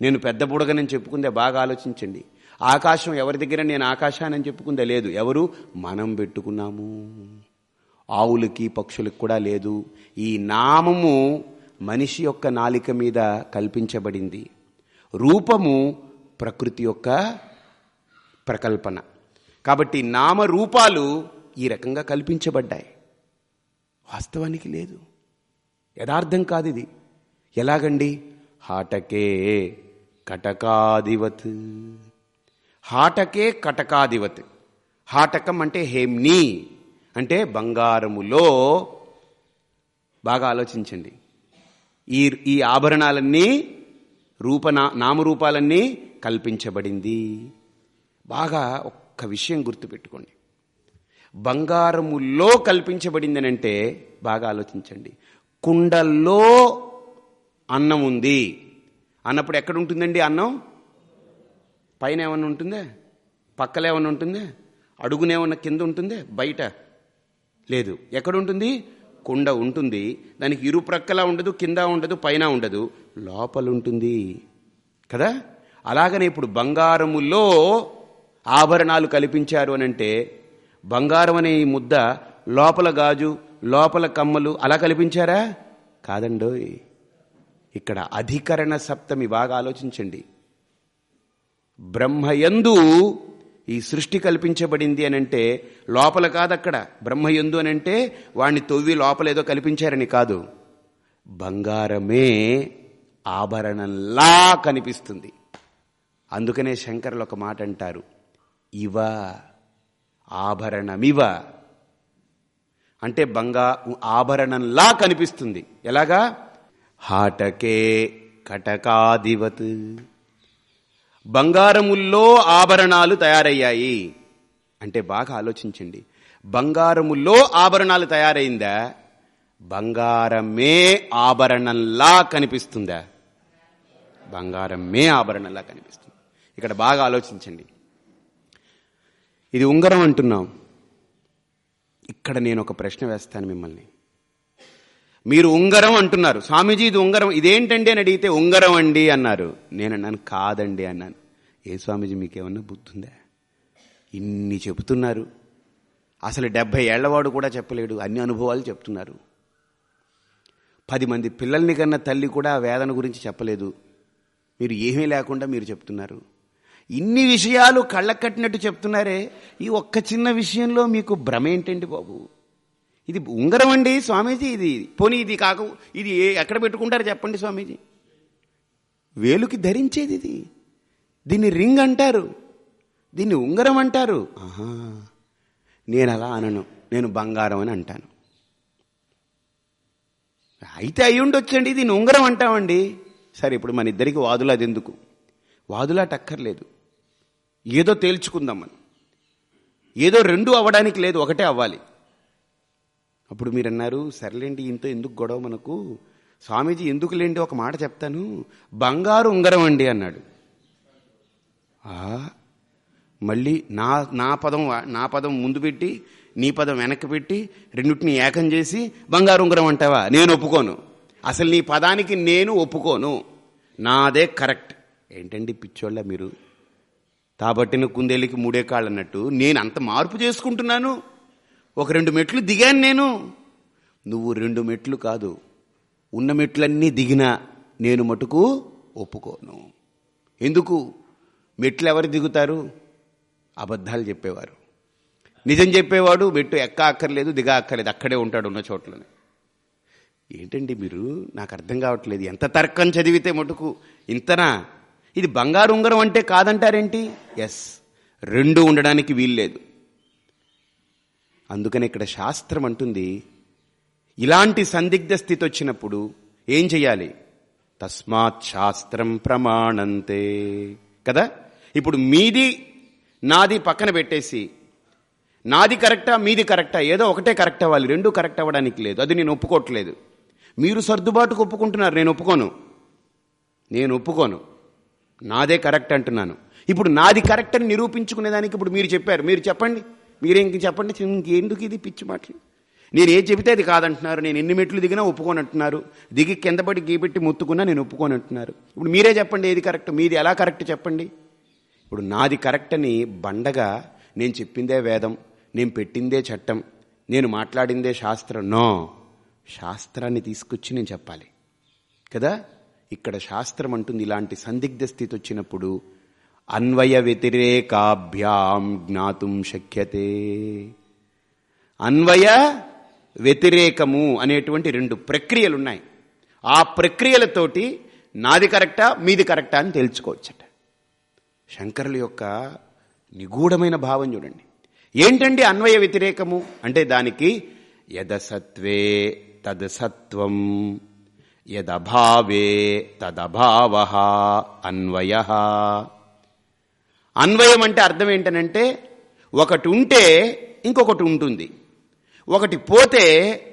నేను పెద్ద బుడగనని చెప్పుకుందే? బాగా ఆలోచించండి. ఆకాశం ఎవరి దగ్గర? నేను ఆకాశానని చెప్పుకుందే. లేదు. ఎవరు? మనం పెట్టుకున్నాము. ఆవులకి పక్షులకు కూడా లేదు. ఈ నామము మనిషి యొక్క నాలిక మీద కల్పించబడింది. రూపము ప్రకృతి యొక్క ప్రకల్పన. కాబట్టి నామరూపాలు ఈ రకంగా కల్పించబడ్డాయి. వాస్తవానికి లేదు. యథార్థం కాదు ఇది ఎలాగండి? హాటకే కటకాదివత్. హాటకే కటకాధివత్ హాటకం అంటే హేమ్ని. అంటే బంగారములో బాగా ఆలోచించండి. ఈ ఈ ఆభరణాలన్నీ రూపనా నామరూపాలన్నీ కల్పించబడింది. బాగా ఒక్క విషయం గుర్తుపెట్టుకోండి. బంగారములో కల్పించబడింది అంటే బాగా ఆలోచించండి. కుండల్లో అన్నం ఉంది. అన్నప్పుడు ఎక్కడ ఉంటుందండి అన్నం? పైన ఏమన్నా ఉంటుందా? పక్కల ఏమన్నా ఉంటుందా? అడుగునేమన్నా కింద ఉంటుందా? బయట? లేదు. ఎక్కడ ఉంటుంది కుండ ఉంటుంది. దానికి ఇరుప్రక్కలా ఉండదు కింద ఉండదు పైన ఉండదు. లోపల ఉంటుంది కదా? అలాగనే ఇప్పుడు బంగారములో ఆభరణాలు కల్పించారు అని అంటే బంగారం అనే ఈ ముద్ద లోపల గాజు లోపల కమ్మలు అలా కల్పించారా? కాదండోయ్. ఇక్కడ అధికరణ సప్తమి బాగా ఆలోచించండి. బ్రహ్మయందు ఈ సృష్టి కల్పించబడింది అని అంటే లోపల కాదక్కడ బ్రహ్మయందు అని అంటే వాణ్ణి తొవ్వి లోపలేదో కల్పించారని కాదు. బంగారమే ఆభరణంలా కనిపిస్తుంది. అందుకనే శంకర్లు ఒక మాట అంటారు. ఇవ ఆభరణమివ. అంటే బంగా ఆభరణంలా కనిపిస్తుంది. ఎలాగా? హాటకే కటకాదివత్. బంగారముల్లో ఆభరణాలు తయారయ్యాయి. అంటే బాగా ఆలోచించండి. బంగారముల్లో ఆభరణాలు తయారైందా? బంగారమే ఆభరణంలా కనిపిస్తుందా? బంగారమే ఆభరణంలా కనిపిస్తుంది. ఇక్కడ బాగా ఆలోచించండి. ఇది ఉంగరం అంటున్నాం. ఇక్కడ నేను ఒక ప్రశ్న వేస్తాను మిమ్మల్ని. మీరు ఉంగరం అంటున్నారు. స్వామీజీ ఇది ఉంగరం. ఇదేంటండి అని అడిగితే ఉంగరం అండి అన్నారు. నేను అన్నాను కాదండి అన్నాను. ఏ స్వామీజీ మీకేమన్నా బుద్ధి ఉందా ఇన్ని చెబుతున్నారు. అసలు డెబ్భై ఏళ్ళవాడు కూడా చెప్పలేడు. అన్ని అనుభవాలు చెప్తున్నారు. పది మంది పిల్లల్ని కన్నా తల్లి కూడా వేదన గురించి చెప్పలేదు. మీరు ఏమీ లేకుండా మీరు చెప్తున్నారు. ఇన్ని విషయాలు కళ్ళకట్టినట్టు చెప్తున్నారే. ఈ ఒక్క చిన్న విషయంలో మీకు భ్రమ ఏంటండి బాబు? ఇది ఉంగరం అండి స్వామీజీ ఇది పోనీ ఇది కాక ఇది ఏ- ఎక్కడ పెట్టుకుంటారు చెప్పండి స్వామీజీ. వేలుకి ధరించేది ఇది. దీన్ని రింగ్ అంటారు. దీన్ని ఉంగరం అంటారు. ఆహా. నేను అలా అనను. నేను బంగారం అని అంటాను. అయితే అయి ఉండొచ్చండి దీన్ని ఉంగరం అంటామండి. సరే ఇప్పుడు మన ఇద్దరికి వాదులు అది ఎందుకు వాదులాట అక్కర్లేదు ఏదో తేల్చుకుందాం మనం. ఏదో రెండు అవ్వడానికి లేదు ఒకటే అవ్వాలి. అప్పుడు మీరు అన్నారు సర్లేండి ఇంత ఎందుకు గొడవ మనకు? స్వామీజీ ఎందుకు లేండి? ఒక మాట చెప్తాను. బంగారు ఉంగరం అండి అన్నాడు. మళ్ళీ నా నా పదం వా- నా పదం ముందు పెట్టి నీ పదం వెనక్కి పెట్టి రెండింటిని ఏకం చేసి బంగారు ఉంగరం అంటావా? నేను ఒప్పుకోను. అసలు నీ పదానికి నేను ఒప్పుకోను. నాదే కరెక్ట్. ఏంటండి పిచ్చోళ్ళ మీరు? తాబట్టిన కుందేలికి మూడే కాళ్ళు అన్నట్టు నేను అంత మార్పు చేసుకుంటున్నాను. ఒక రెండు మెట్లు దిగాను నేను. నువ్వు రెండు మెట్లు కాదు ఉన్న మెట్లన్నీ దిగినా నేను మటుకు ఒప్పుకోను. ఎందుకు? మెట్లు ఎవరు దిగుతారు? అబద్ధాలు చెప్పేవారు. నిజం చెప్పేవాడు మెట్టు ఎక్క అక్కర్లేదు దిగా అక్కర్లేదు అక్కడే ఉంటాడు ఉన్న చోట్లనే. ఏంటండి మీరు? నాకు అర్థం కావట్లేదు. ఎంత తర్కం చదివితే మటుకు ఇంతనా? ఇది బంగారు ఉంగరం అంటే కాదంటారేంటి? ఎస్ రెండు ఉండడానికి వీల్లేదు. అందుకని ఇక్కడ శాస్త్రం అంటుంది ఇలాంటి సందిగ్ధ స్థితి వచ్చినప్పుడు ఏం చేయాలి తస్మాత్ శాస్త్రం ప్రమాణంతే. కదా? ఇప్పుడు మీది నాది పక్కన పెట్టేసి నాది కరెక్టా మీది కరెక్టా ఏదో ఒకటే కరెక్ట్ అవ్వాలి రెండు కరెక్ట్ అవ్వడానికి లేదు అది నేను ఒప్పుకోవట్లేదు. మీరు సర్దుబాటుకు ఒప్పుకుంటున్నారు నేను ఒప్పుకోను. నేను ఒప్పుకోను. నాదే కరెక్ట్ అంటున్నాను. ఇప్పుడు నాది కరెక్ట్ అని నిరూపించుకునేదానికి ఇప్పుడు మీరు చెప్పారు మీరు చెప్పండి. మీరేం చెప్పండి? ఇంకెందుకు ఇది పిచ్చి మాటలు? నేను ఏం చెబితే అది కాదంటున్నారు. నేను ఎన్ని మెట్లు దిగినా ఒప్పుకోనంటున్నారు. దిగి కింద పడి గీపెట్టి ముత్తుకున్నా నేను ఒప్పుకొని అంటున్నారు ఇప్పుడు మీరే చెప్పండి ఏది కరెక్ట్? మీది ఎలా కరెక్ట్ చెప్పండి? ఇప్పుడు నాది కరెక్ట్ అని బండగా నేను చెప్పిందే వేదం నేను పెట్టిందే చట్టం నేను మాట్లాడిందే శాస్త్రం. నో. శాస్త్రాన్ని తీసుకొచ్చి నేను చెప్పాలి. కదా? ఇక్కడ శాస్త్రం అంటుంది ఇలాంటి సందిగ్ధ స్థితి వచ్చినప్పుడు అన్వయ వ్యతిరేకాభ్యాం జ్ఞాతుం శక్యతే. అన్వయ వ్యతిరేకము అనేటువంటి రెండు ప్రక్రియలు ఉన్నాయి ఆ ప్రక్రియలతోటి నాది కరెక్టా మీది కరెక్టా అని తెలుసుకోవచ్చట శంకరుల యొక్క నిగూఢమైన భావం చూడండి. ఏంటండి అన్వయ వ్యతిరేకము అంటే దానికి యదసత్వే తదసత్వం యదభావే తదభావ అన్వయ. అన్వయం అంటే అర్థం ఏంటనంటే ఒకటి ఉంటే ఇంకొకటి ఉంటుంది. ఒకటి పోతే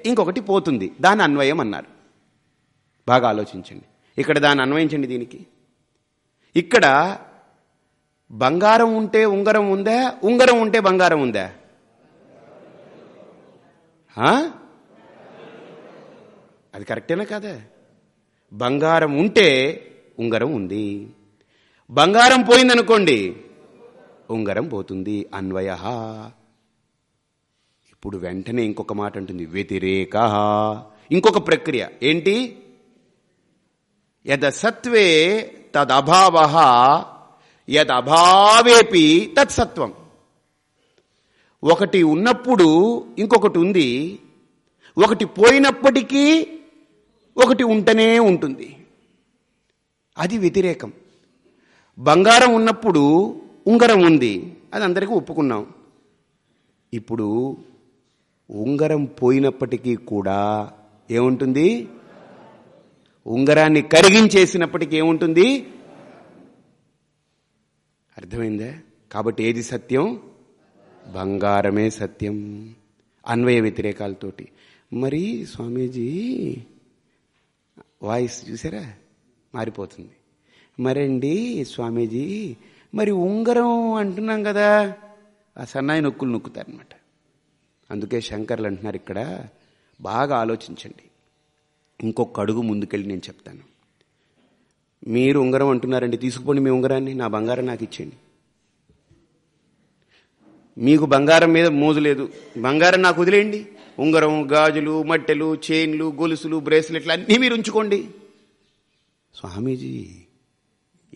ఇంకొకటి పోతుంది. దాని అన్వయం అన్నారు. బాగా ఆలోచించండి. ఇక్కడ దాన్ని అన్వయించండి దీనికి. ఇక్కడ బంగారం ఉంటే ఉంగరం ఉందా ఉంగరం ఉంటే బంగారం ఉందా? అది కరెక్టేనా కదా? బంగారం ఉంటే ఉంగరం ఉంది. బంగారం పోయిందనుకోండి ఉంగరం పోతుంది. అన్వయ. ఇప్పుడు వెంటనే ఇంకొక మాట అంటుంది. వ్యతిరేక. ఇంకొక ప్రక్రియ. ఏంటి? యదసత్వే తదభావ. యదభావేపి తత్సత్వం. ఒకటి ఉన్నప్పుడు ఇంకొకటి ఉంది. ఒకటి పోయినప్పటికీ ఒకటి ఉంటనే ఉంటుంది. అది వ్యతిరేకం. బంగారం ఉన్నప్పుడు ఉంగరం ఉంది అది అందరికీ ఒప్పుకున్నాం. ఇప్పుడు ఉంగరం పోయినప్పటికీ కూడా ఏముంటుంది? ఉంగరాన్ని కరిగించేసినప్పటికీ ఏముంటుంది? అర్థమైందా? కాబట్టి ఏది సత్యం? బంగారమే సత్యం. అన్వయ వ్యతిరేకాలతోటి. మరి స్వామీజీ వాయిస్ చూసారా? మారిపోతుంది. మరండి స్వామీజీ మరి ఉంగరం అంటున్నాం కదా. ఆ సన్నాయి నొక్కులు నొక్కుతారనమాట అందుకే శంకర్లు అంటున్నారు ఇక్కడ బాగా ఆలోచించండి. ఇంకొక అడుగు ముందుకెళ్ళి నేను చెప్తాను. మీరు ఉంగరం అంటున్నారండి తీసుకుపోండి మీ ఉంగరాన్ని నా బంగారం నాకు ఇచ్చేయండి. మీకు బంగారం మీద మోజు లేదు. బంగారం నాకు వదిలేయండి. ఉంగరం గాజులు మట్టెలు చైన్లు గొలుసులు బ్రేస్లెట్లు అన్నీ మీరు ఉంచుకోండి. స్వామీజీ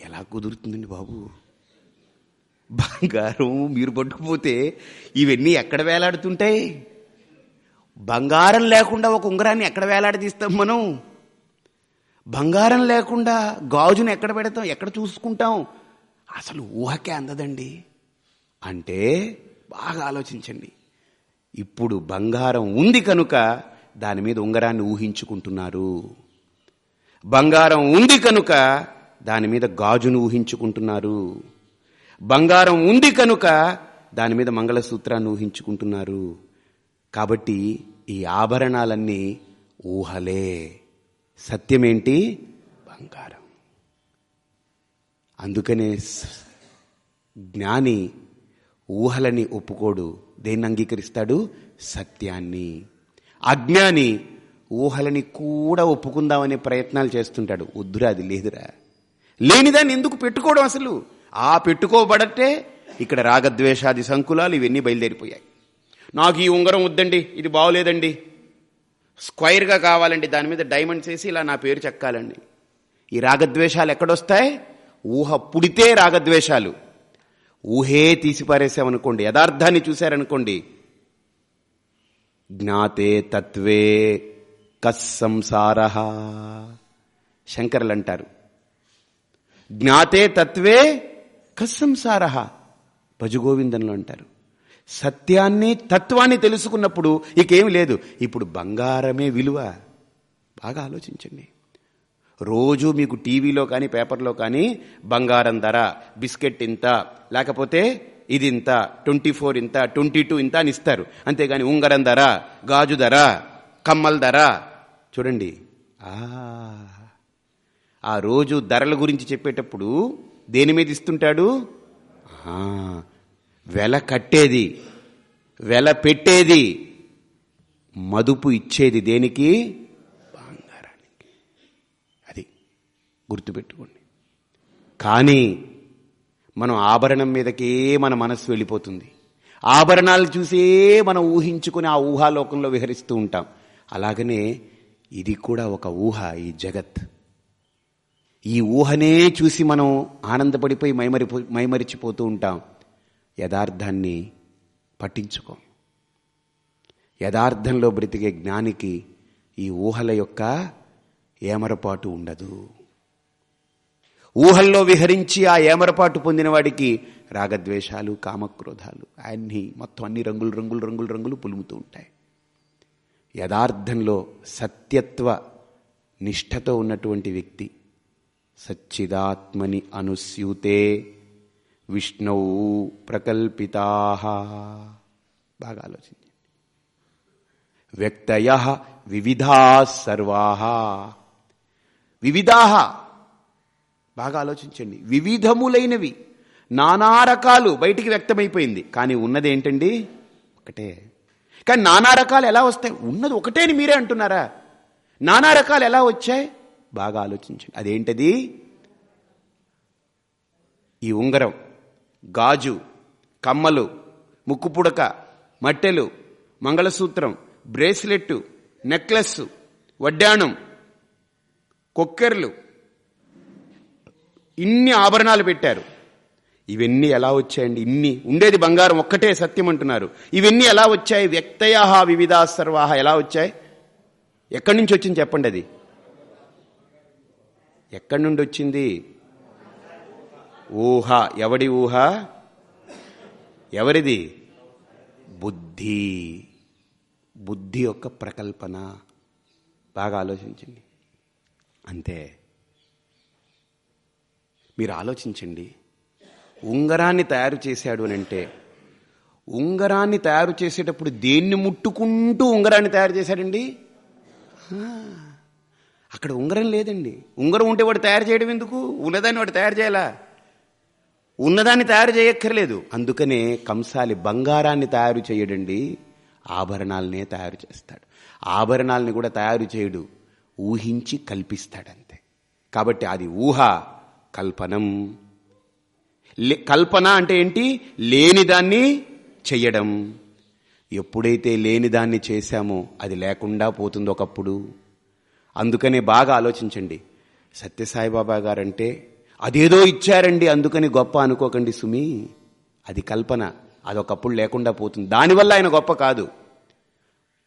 ఎలా కుదురుతుందండి బాబు? బంగారం మీరు పట్టుకుపోతే ఇవన్నీ ఎక్కడ వేలాడుతుంటాయి? బంగారం లేకుండా ఒక ఉంగరాన్ని ఎక్కడ వేలాడదీస్తాం మనం? బంగారం లేకుండా గాజును ఎక్కడ పెడతాం? ఎక్కడ చూసుకుంటాం? అసలు ఊహకే అందదండి. అంటే బాగా ఆలోచించండి. ఇప్పుడు బంగారం ఉంది కనుక దాని మీద ఉంగరాన్ని ఊహించుకుంటున్నారు. బంగారం ఉంది కనుక దాని మీద గాజును ఊహించుకుంటున్నారు. బంగారం ఉంది కనుక దాని మీద మంగళసూత్రాన్ని ఊహించుకుంటున్నారు. కాబట్టి ఈ ఆభరణాలన్నీ ఊహలే. సత్యమేంటి? బంగారం. అందుకనే జ్ఞాని ఊహలని ఒప్పుకోడు. దేన్ని అంగీకరిస్తాడు? సత్యాన్ని. అజ్ఞాని ఊహలని కూడా ఒప్పుకుందామనే ప్రయత్నాలు చేస్తుంటాడు. వద్దురా అది లేదురా. లేనిదాన్ని ఎందుకు పెట్టుకోవడం అసలు? ఆ పెట్టుకోబడట్టే ఇక్కడ రాగద్వేషాది సంకులాలు ఇవన్నీ బయలుదేరిపోయాయి. నాకు ఈ ఉంగరం వద్దండి ఇది బాగోలేదండి స్క్వైర్గా కావాలండి దాని మీద డైమండ్స్ వేసి ఇలా నా పేరు చెక్కాలండి. ఈ రాగద్వేషాలు ఎక్కడొస్తాయి? ఊహ పుడితే రాగద్వేషాలు. ఊహే తీసిపారేసామనుకోండి యథార్థాన్ని చూశారనుకోండి. జ్ఞాతే తత్వే కస్సంసార శంకరులు అంటారు జ్ఞాతే తత్వే కస్సంసార భజగోవిందంలో అంటారు. సత్యాన్ని తత్వాన్ని తెలుసుకున్నప్పుడు ఇకేమి లేదు. ఇప్పుడు బంగారమే విలువ. బాగా ఆలోచించండి. రోజు మీకు టీవీలో కానీ పేపర్లో కానీ బంగారం ధర బిస్కెట్ ఇంత లేకపోతే ఇది ఇంత ట్వంటీ ఫోర్ ఇంత ట్వంటీ టూ ఇంత అని ఇస్తారు. అంతేగాని ఉంగరం ధర గాజు ధర కమ్మల ధర. చూడండి. ఆ ఆ రోజు ధరల గురించి చెప్పేటప్పుడు దేని మీద ఇస్తుంటాడు? వెల కట్టేది వెల పెట్టేది మదుపు ఇచ్చేది దేనికి? బంగారానికి. అది గుర్తుపెట్టుకోండి. కానీ మనం ఆభరణం మీదకే మన మనస్సు వెళ్ళిపోతుంది. ఆభరణాలు చూసే మనం ఊహించుకుని ఆ ఊహాలోకంలో విహరిస్తూ ఉంటాం. అలాగనే ఇది కూడా ఒక ఊహ ఈ జగత్. ఈ ఊహనే చూసి మనం ఆనందపడిపోయి మైమరి మైమరిచిపోతూ ఉంటాం. యథార్థాన్ని పట్టించుకోం. యథార్థంలో బ్రతికే జ్ఞానికి ఈ ఊహల యొక్క ఏమరపాటు ఉండదు. ఊహల్లో విహరించి ఆ ఏమరపాటు పొందిన వాడికి రాగద్వేషాలు కామక్రోధాలు అన్ని మొత్తం అన్ని రంగులు రంగులు రంగులు రంగులు పులుముతూ ఉంటాయి. యథార్థంలో సత్యత్వ నిష్ఠతో ఉన్నటువంటి వ్యక్తి సచ్చిదాత్మని అనుస్యూతే విష్ణు ప్రకల్పితా. బాగా ఆలోచించండి. వ్యక్తయ వివిధా సర్వా. వివిధా. బాగా ఆలోచించండి. వివిధములైనవి నానా రకాలు బయటికి వ్యక్తమైపోయింది. కానీ ఉన్నది ఏంటండి? ఒకటే. కానీ నానా రకాలు ఎలా వస్తాయి? ఉన్నది ఒకటే అని మీరే అంటున్నారా? నానా రకాలు ఎలా వచ్చాయి? బాగా ఆలోచించండి అదేంటది? ఈ ఉంగరం గాజు కమ్మలు ముక్కుపుడక మట్టెలు మంగళసూత్రం బ్రేస్లెట్టు నెక్లెస్ వడ్డాణం కొక్కెర్లు. ఇన్ని ఆభరణాలు పెట్టారు. ఇవన్నీ ఎలా వచ్చాయండి? ఇన్ని. ఉండేది బంగారం ఒక్కటే సత్యం అంటున్నారు. ఇవన్నీ ఎలా వచ్చాయి? వ్యక్తయ వివిధా సర్వాహ ఎలా వచ్చాయి? ఎక్కడి నుంచి వచ్చింది చెప్పండి అది? ఎక్కడి నుండి వచ్చింది? ఊహ. ఎవడి ఊహ? ఎవరిది? బుద్ధి. బుద్ధి యొక్క ప్రకల్పన. బాగా ఆలోచించండి. అంతే. మీరు ఆలోచించండి. ఉంగరాన్ని తయారు చేశాడు అని అంటే ఉంగరాన్ని తయారు చేసేటప్పుడు దేన్ని ముట్టుకుంటూ ఉంగరాన్ని తయారు చేశాడండి? అక్కడ ఉంగరం లేదండి. ఉంగరం ఉంటే వాడు తయారు చేయడం ఎందుకు? ఉన్నదాన్ని వాడు తయారు చేయాలా? ఉన్నదాన్ని తయారు చేయక్కర్లేదు. అందుకనే కంసాలి బంగారాన్ని తయారు చేయడండి ఆభరణాలనే తయారు చేస్తాడు. ఆభరణాలని కూడా తయారు చేయడు ఊహించి కల్పిస్తాడంతే. కాబట్టి అది ఊహ కల్పనం. లే- కల్పన అంటే ఏంటి? లేనిదాన్ని చెయ్యడం ఎప్పుడైతే లేనిదాన్ని చేశామో అది లేకుండా పోతుంది ఒకప్పుడు. అందుకనే బాగా ఆలోచించండి. సత్యసాయిబాబా గారంటే అదేదో ఇచ్చారండి అందుకని గొప్ప అనుకోకండి సుమి. అది కల్పన. అదొకప్పుడు లేకుండా పోతుంది. దానివల్ల ఆయన గొప్ప కాదు.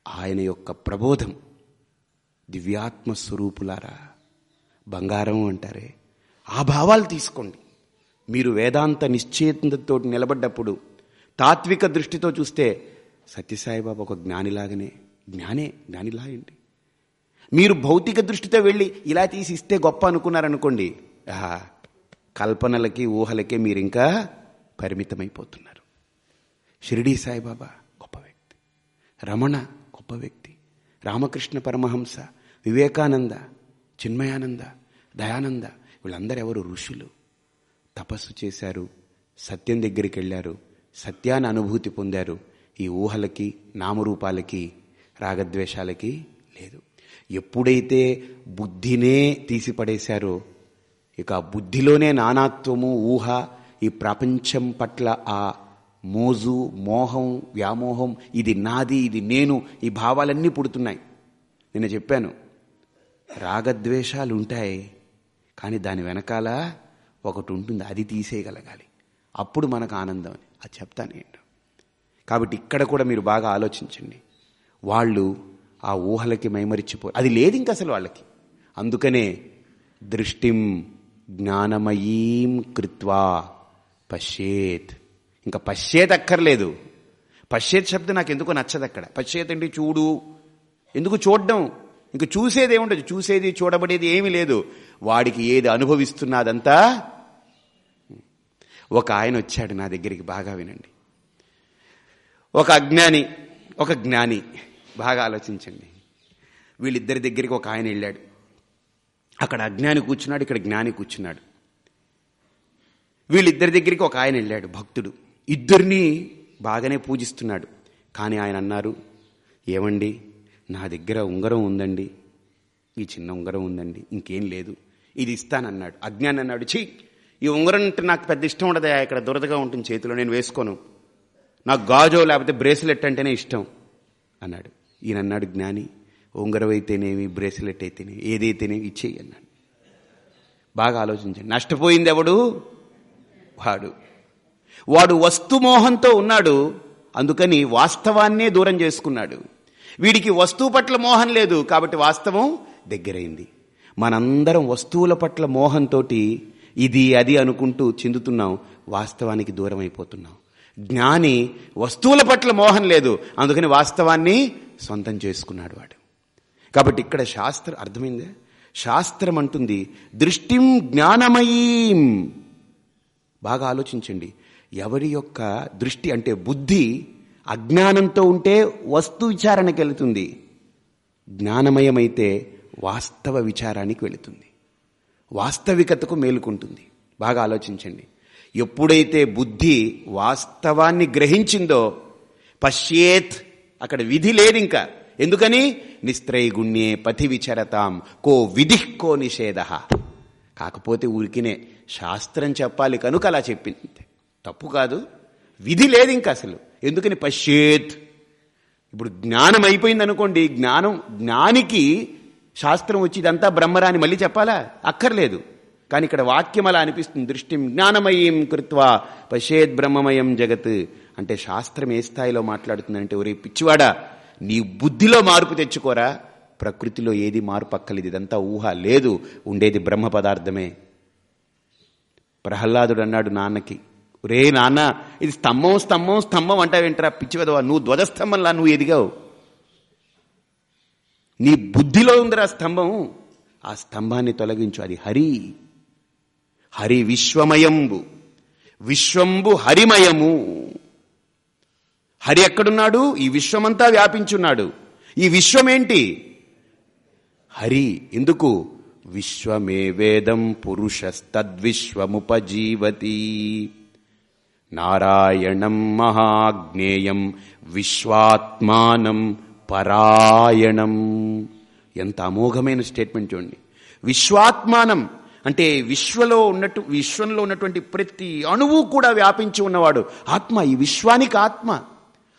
ఆయన యొక్క ప్రబోధం. దివ్యాత్మ స్వరూపులారా బంగారం అంటారే. ఆ భావాలు తీసుకోండి. మీరు వేదాంత నిశ్చేతతో నిలబడ్డప్పుడు తాత్విక దృష్టితో చూస్తే సత్యసాయిబాబా ఒక జ్ఞానిలాగానే. జ్ఞానే జ్ఞానిలా ఏంటి? మీరు భౌతిక దృష్టితో వెళ్ళి ఇలా తీసి ఇస్తే గొప్ప అనుకున్నారనుకోండి ఆహా, కల్పనలకి ఊహలకే మీరు ఇంకా పరిమితమైపోతున్నారు. షిరిడీ సాయిబాబా గొప్ప వ్యక్తి. రమణ గొప్ప వ్యక్తి. రామకృష్ణ పరమహంస వివేకానంద చిన్మయానంద దయానంద వీళ్ళందరూ ఎవరు ఋషులు. తపస్సు చేశారు సత్యం దగ్గరికి వెళ్ళారు సత్యాన్ని అనుభూతి పొందారు. ఈ ఊహలకి నామరూపాలకి రాగద్వేషాలకి లేదు. ఎప్పుడైతే బుద్ధినే తీసిపడేశారో ఇక బుద్ధిలోనే నానాత్వము ఊహ ఈ ప్రపంచం పట్ల ఆ మోజు మోహం వ్యామోహం ఇది నాది ఇది నేను ఈ భావాలన్నీ పుడుతున్నాయి. నేను చెప్పాను రాగద్వేషాలు ఉంటాయి కానీ దాని వెనకాల ఒకటి ఉంటుంది అది తీసేయగలగాలి. అప్పుడు మనకు ఆనందం అని అది చెప్తాను ఏంటో కాబట్టి ఇక్కడ కూడా మీరు బాగా ఆలోచించండి. వాళ్ళు ఆ ఊహలకి మైమరిచిపో అది లేదు ఇంక అసలు వాళ్ళకి. అందుకనే దృష్టిం జ్ఞానమయీం కృత్వా పశ్యేత్. ఇంకా పశ్చేత్ అక్కర్లేదు. పశ్చేత్ శబ్దం నాకు ఎందుకో నచ్చదు అక్కడ పశ్చేత్ అంటే చూడు. ఎందుకు చూడడం? ఇంక చూసేది ఏముండదు. చూసేది చూడబడేది ఏమీ లేదు. వాడికి ఏది అనుభవిస్తున్నదంతా ఒక ఆయన వచ్చాడు నా దగ్గరికి బాగా వినండి. ఒక అజ్ఞాని ఒక జ్ఞాని. బాగా ఆలోచించండి. వీళ్ళిద్దరి దగ్గరికి ఒక ఆయన వెళ్ళాడు. అక్కడ అజ్ఞాని కూర్చున్నాడు ఇక్కడ జ్ఞాని కూర్చున్నాడు. వీళ్ళిద్దరి దగ్గరికి ఒక ఆయన వెళ్ళాడు భక్తుడు. ఇద్దరిని బాగానే పూజిస్తున్నాడు. కానీ ఆయన అన్నారు ఏమండి నా దగ్గర ఉంగరం ఉందండి. ఈ చిన్న ఉంగరం ఉందండి. ఇంకేం లేదు. ఇది ఇస్తానన్నాడు. అజ్ఞాని అన్నాడు ఛీ ఈ ఉంగరం అంటే నాకు పెద్ద ఇష్టం ఉండదా? ఇక్కడ దురదగా ఉంటుంది చేతిలో నేను వేసుకోను. నాకు గాజో లేకపోతే బ్రేస్లెట్ అంటేనే ఇష్టం అన్నాడు. ఈయన అన్నాడు జ్ఞాని ఉంగరం అయితేనేమి బ్రేస్లెట్ అయితేనేమి ఏదైతేనేమి ఇచ్చేయి అన్నాడు. బాగా ఆలోచించండి. నష్టపోయింది ఎవడు వాడు వాడు వస్తుమోహంతో ఉన్నాడు అందుకని వాస్తవాన్నే దూరం చేసుకున్నాడు. వీడికి వస్తువు పట్ల మోహం లేదు కాబట్టి వాస్తవం దగ్గరైంది. మనందరం వస్తువుల పట్ల మోహంతో ఇది అది అనుకుంటూ చెందుతున్నాం వాస్తవానికి దూరం అయిపోతున్నాం జ్ఞాని వస్తువుల పట్ల మోహం లేదు అందుకని వాస్తవాన్ని సొంతం చేసుకున్నాడు వాడు. కాబట్టి ఇక్కడ శాస్త్రం అర్థమైందే? శాస్త్రం అంటుంది దృష్టిం జ్ఞానమయీం. బాగా ఆలోచించండి. ఎవరి యొక్క దృష్టి అంటే బుద్ధి అజ్ఞానంతో ఉంటే వస్తు విచారణకి వెళుతుంది. జ్ఞానమయమైతే వాస్తవ విచారానికి వెళుతుంది. వాస్తవికతకు మేలుకుంటుంది. బాగా ఆలోచించండి. ఎప్పుడైతే బుద్ధి వాస్తవాన్ని గ్రహించిందో పశ్యేత్ అక్కడ విధి లేదు ఇంకా ఎందుకని? నిస్త్రైగుణ్యే పథి విచరతాం కో విధి కో నిషేధ. కాకపోతే ఊరికినే శాస్త్రం చెప్పాలి కనుక అలా చెప్పింది. తప్పు కాదు. విధి లేదు ఇంకా అసలు. ఎందుకని? పశ్చేత్ ఇప్పుడు జ్ఞానం అయిపోయింది అనుకోండి జ్ఞానం జ్ఞానికి శాస్త్రం వచ్చి ఇదంతా బ్రహ్మరాని మళ్ళీ చెప్పాలా? అక్కర్లేదు. కానీ ఇక్కడ వాక్యం అలా అనిపిస్తుంది. దృష్టిం జ్ఞానమయం కృత్వా పశ్చేత్ బ్రహ్మమయం జగత్. అంటే శాస్త్రం ఏ స్థాయిలో మాట్లాడుతుందంటే ఒరే పిచ్చివాడా నీ బుద్ధిలో మార్పు తెచ్చుకోరా. ప్రకృతిలో ఏది మార్పు అక్కలేదు ఇదంతా ఊహ లేదు ఉండేది బ్రహ్మ పదార్థమే. ప్రహ్లాదుడు అన్నాడు నాన్నకి రే నాన్న ఇది స్తంభం స్తంభం స్తంభం అంటావేంట్రా పిచ్చివదవా నువ్వు ధ్వజస్తంభంలా నువ్వు ఎదిగావు. నీ బుద్ధిలో ఉందిరా స్తంభం ఆ స్తంభాన్ని తొలగించు అది హరి. హరి విశ్వమయంబు విశ్వంబు హరిమయము. హరి ఎక్కడున్నాడు? ఈ విశ్వమంతా వ్యాపించున్నాడు. ఈ విశ్వమేంటి? హరి ఎందుకు? విశ్వమే వేదం పురుషస్తద్విశ్వముపజీవతి. నారాయణం మహాజ్ఞేయం విశ్వాత్మానం పరాయణం. ఎంత అమోఘమైన స్టేట్మెంట్ చూడండి. విశ్వాత్మానం అంటే విశ్వలో ఉన్నట్టు విశ్వంలో ఉన్నటువంటి ప్రతి అణువు కూడా వ్యాపించి ఉన్నవాడు. ఆత్మ ఈ విశ్వానికి ఆత్మ.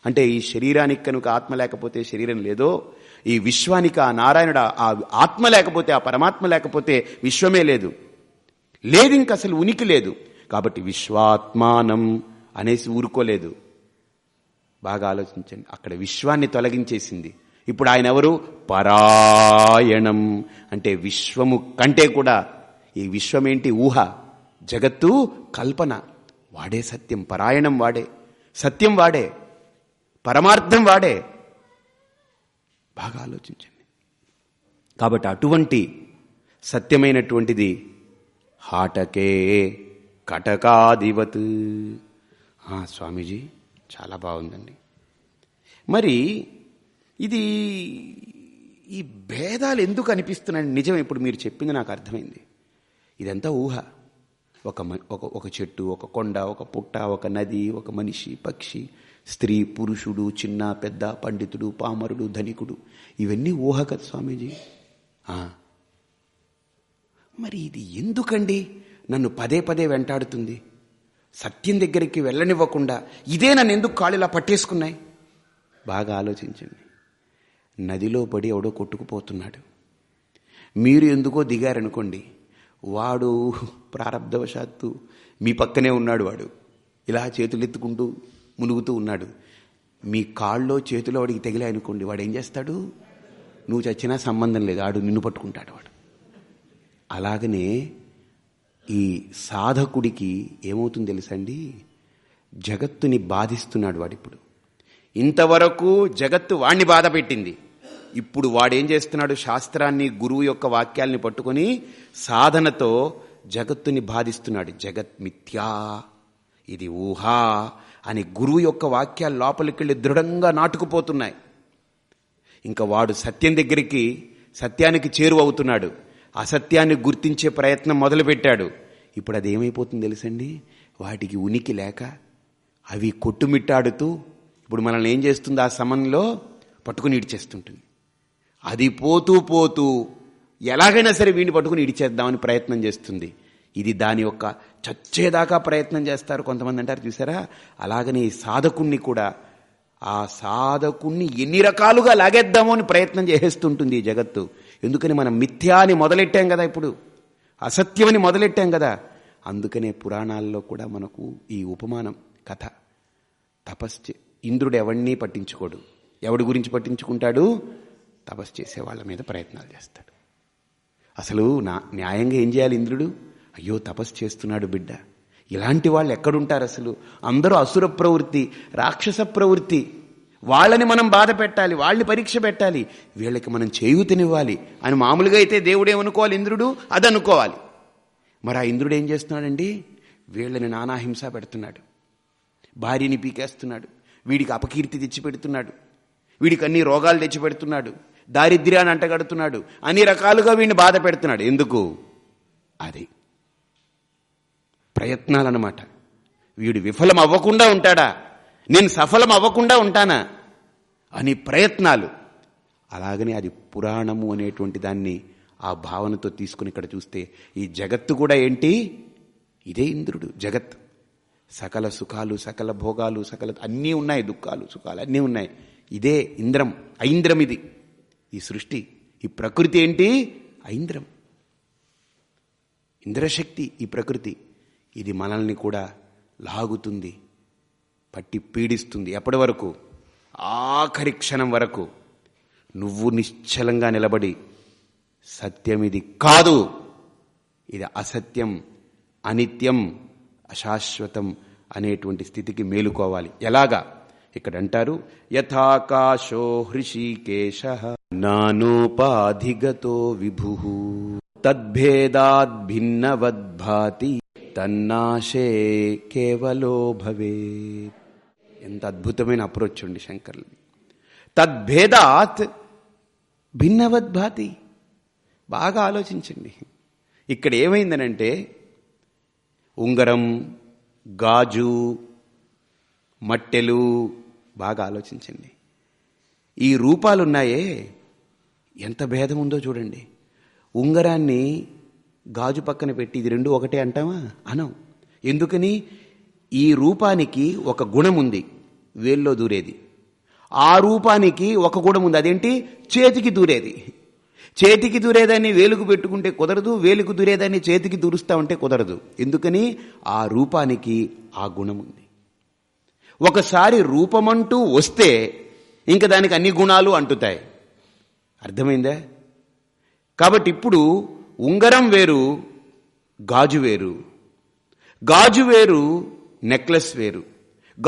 అంటే ఈ శరీరానికి కనుక ఆత్మ లేకపోతే శరీరం లేదో ఈ విశ్వానికి ఆ నారాయణుడు ఆ ఆత్మ లేకపోతే ఆ పరమాత్మ లేకపోతే విశ్వమే లేదు. లేదు ఇంక అసలు ఉనికి లేదు. కాబట్టి విశ్వాత్మానం అనేసి ఊరుకోలేదు. బాగా ఆలోచించండి. అక్కడ విశ్వాన్ని తొలగించేసింది. ఇప్పుడు ఆయన ఎవరు? పరాయణం. అంటే విశ్వము కంటే కూడా ఈ విశ్వమేంటి? ఊహ. జగత్తు కల్పన. వాడే సత్యం. పరాయణం వాడే. సత్యం వాడే. పరమార్థం వాడే. బాగా ఆలోచించండి. కాబట్టి అటువంటి సత్యమైనటువంటిది హాటకే కటకాదివత్. స్వామీజీ చాలా బాగుందండి. మరి ఇది ఈ భేదాలు ఎందుకు అనిపిస్తున్నాయి నిజం ఇప్పుడు మీరు చెప్పింది నాకు అర్థమైంది. ఇదంతా ఊహ. ఒక ఒక ఒక చెట్టు ఒక కొండ ఒక పుట్ట ఒక నది ఒక మనిషి పక్షి స్త్రీ పురుషుడు చిన్న పెద్ద పండితుడు పామరుడు ధనికుడు. ఇవన్నీ ఊహ కదా స్వామీజీ? మరి ఇది ఎందుకండి? నన్ను పదే పదే వెంటాడుతుంది. సత్యం దగ్గరికి వెళ్ళనివ్వకుండా ఇదే నన్ను ఎందుకు కాళ్ళులా పట్టేసుకున్నాయి? బాగా ఆలోచించండి. నదిలో పడి ఎవడో కొట్టుకుపోతున్నాడు. మీరు ఎందుకో దిగారనుకోండి. వాడు ప్రారంధవశాత్తు మీ పక్కనే ఉన్నాడు వాడు. ఇలా చేతులు ఎత్తుకుంటూ మునుగుతూ ఉన్నాడు. మీ కాళ్ళలో చేతిలో వాడికి తగిలాయనుకోండి వాడు ఏం చేస్తాడు? నువ్వు చచ్చినా సంబంధం లేదు ఆడు నిన్ను పట్టుకుంటాడు వాడు. అలాగనే ఈ సాధకుడికి ఏమవుతుంది తెలుసండి? జగత్తుని బాధిస్తున్నాడు వాడిప్పుడు. ఇంతవరకు జగత్తు వాణ్ణి బాధ పెట్టింది. ఇప్పుడు వాడేం చేస్తున్నాడు? శాస్త్రాన్ని గురువు యొక్క వాక్యాల్ని పట్టుకొని సాధనతో జగత్తుని బాధిస్తున్నాడు. జగత్ మిథ్యా ఇది ఊహా. అని గురువు యొక్క వాక్యాలు లోపలికెళ్ళి దృఢంగా నాటుకుపోతున్నాయి. ఇంకా వాడు సత్యం దగ్గరికి సత్యానికి చేరువవుతున్నాడు అసత్యాన్ని గుర్తించే ప్రయత్నం మొదలుపెట్టాడు. ఇప్పుడు అది ఏమైపోతుంది తెలుసండి? వాటికి ఉనికి లేక అవి కొట్టుమిట్టాడుతూ ఇప్పుడు మనల్ని ఏం చేస్తుంది? ఆ సమయంలో పట్టుకుని ఇడిచేస్తుంటుంది. అది పోతూ పోతూ ఎలాగైనా సరే వీడిని పట్టుకుని ఇడిచేద్దామని ప్రయత్నం చేస్తుంది. ఇది దాని యొక్క చచ్చేదాకా ప్రయత్నం చేస్తారు కొంతమంది అంటారు చూసారా? అలాగనే సాధకుణ్ణి కూడా ఆ సాధకుణ్ణి ఎన్ని రకాలుగా లాగేద్దామో అని ప్రయత్నం చేసేస్తుంటుంది ఈ జగత్తు. ఎందుకని మనం మిథ్యాని మొదలెట్టాం కదా ఇప్పుడు? అసత్యమని మొదలెట్టాం కదా? అందుకనే పురాణాల్లో కూడా మనకు ఈ ఉపమానం కథ. తపస్సు ఇంద్రుడు ఎవడిని పట్టించుకోడు. ఎవడి గురించి పట్టించుకుంటాడు? తపస్సు చేసే వాళ్ళ మీద ప్రయత్నాలు చేస్తాడు. అసలు నా న్యాయంగా ఏం చేయాలి ఇంద్రుడు? అయ్యో తపస్సు చేస్తున్నాడు బిడ్డ. ఇలాంటి వాళ్ళు ఎక్కడుంటారు అసలు? అందరూ అసుర ప్రవృత్తి రాక్షస ప్రవృత్తి. వాళ్ళని మనం బాధ పెట్టాలి వాళ్ళని పరీక్ష పెట్టాలి. వీళ్ళకి మనం చేయూతనివ్వాలి అని మామూలుగా అయితే దేవుడేమనుకోవాలి ఇంద్రుడు అది అనుకోవాలి మరి ఆ ఇంద్రుడు ఏం చేస్తున్నాడండి? వీళ్ళని నానాహింస పెడుతున్నాడు. భార్యని పీకేస్తున్నాడు. వీడికి అపకీర్తి తెచ్చిపెడుతున్నాడు. వీడికి అన్ని రోగాలు తెచ్చిపెడుతున్నాడు. దారిద్ర్యాన్ని అంటగడుతున్నాడు. అన్ని రకాలుగా వీడిని బాధ పెడుతున్నాడు. ఎందుకు? అది. ప్రయత్నాలన్నమాట. వీడు విఫలం అవ్వకుండా ఉంటాడా? నేను సఫలం అవ్వకుండా ఉంటానా? అని ప్రయత్నాలు. అలాగని అది పురాణము అనేటువంటి దాన్ని ఆ భావనతో తీసుకుని ఇక్కడ చూస్తే ఈ జగత్తు కూడా ఏంటి? ఇదే ఇంద్రుడు జగత్. సకల సుఖాలు సకల భోగాలు సకల అన్నీ ఉన్నాయి దుఃఖాలు సుఖాలు అన్నీ ఉన్నాయి. ఇదే ఇంద్రం ఐంద్రం ఇది. ఈ సృష్టి ఈ ప్రకృతి ఏంటి? ఐంద్రం. ఇంద్రశక్తి ఈ ప్రకృతి. ఇది మనల్ని కూడా లాగుతుంది పట్టి పీడిస్తుంది. ఎప్పటి వరకు ఆఖరి క్షణం వరకు నువ్వు నిశ్చలంగా నిలబడి సత్యం ఇది కాదు. ఇది అసత్యం అనిత్యం అశాశ్వతం అనేటువంటి స్థితికి మేలుకోవాలి. ఎలాగా? ఇక్కడ అంటారు యథాకాశో హృషికేశ నానోపాధిగతో విభు తద్భేదాద్భిన్నవద్భాతి తన్నాశే కేవలో భవేత్. ఎంత అద్భుతమైన అప్రోచ్ అండి శంకర్లు. తద్భేదాత్ భిన్నవద్భాతి బాగా ఆలోచించండి. ఇక్కడ ఏమైందనంటే ఉంగరం గాజు మట్టెలు బాగా ఆలోచించండి. ఈ రూపాలున్నాయే ఎంత భేదం ఉందో చూడండి. ఉంగరాన్ని గాజు పక్కన పెట్టి ఇది రెండు ఒకటే అంటావా? అనం ఎందుకని? ఈ రూపానికి ఒక గుణం ఉంది వేల్లో దూరేది. ఆ రూపానికి ఒక గుణం ఉంది అదేంటి? చేతికి దూరేది. చేతికి దూరేదాన్ని వేలుకు పెట్టుకుంటే కుదరదు వేలుకు దూరేదాన్ని చేతికి దూరుస్తా ఉంటే కుదరదు. ఎందుకని? ఆ రూపానికి ఆ గుణం ఉంది ఒకసారి రూపమంటూ వస్తే ఇంకా దానికి అన్ని గుణాలు అంటుతాయి. అర్థమైందా? కాబట్టి ఇప్పుడు ఉంగరం వేరు గాజు వేరు. గాజు వేరు నెక్లెస్ వేరు.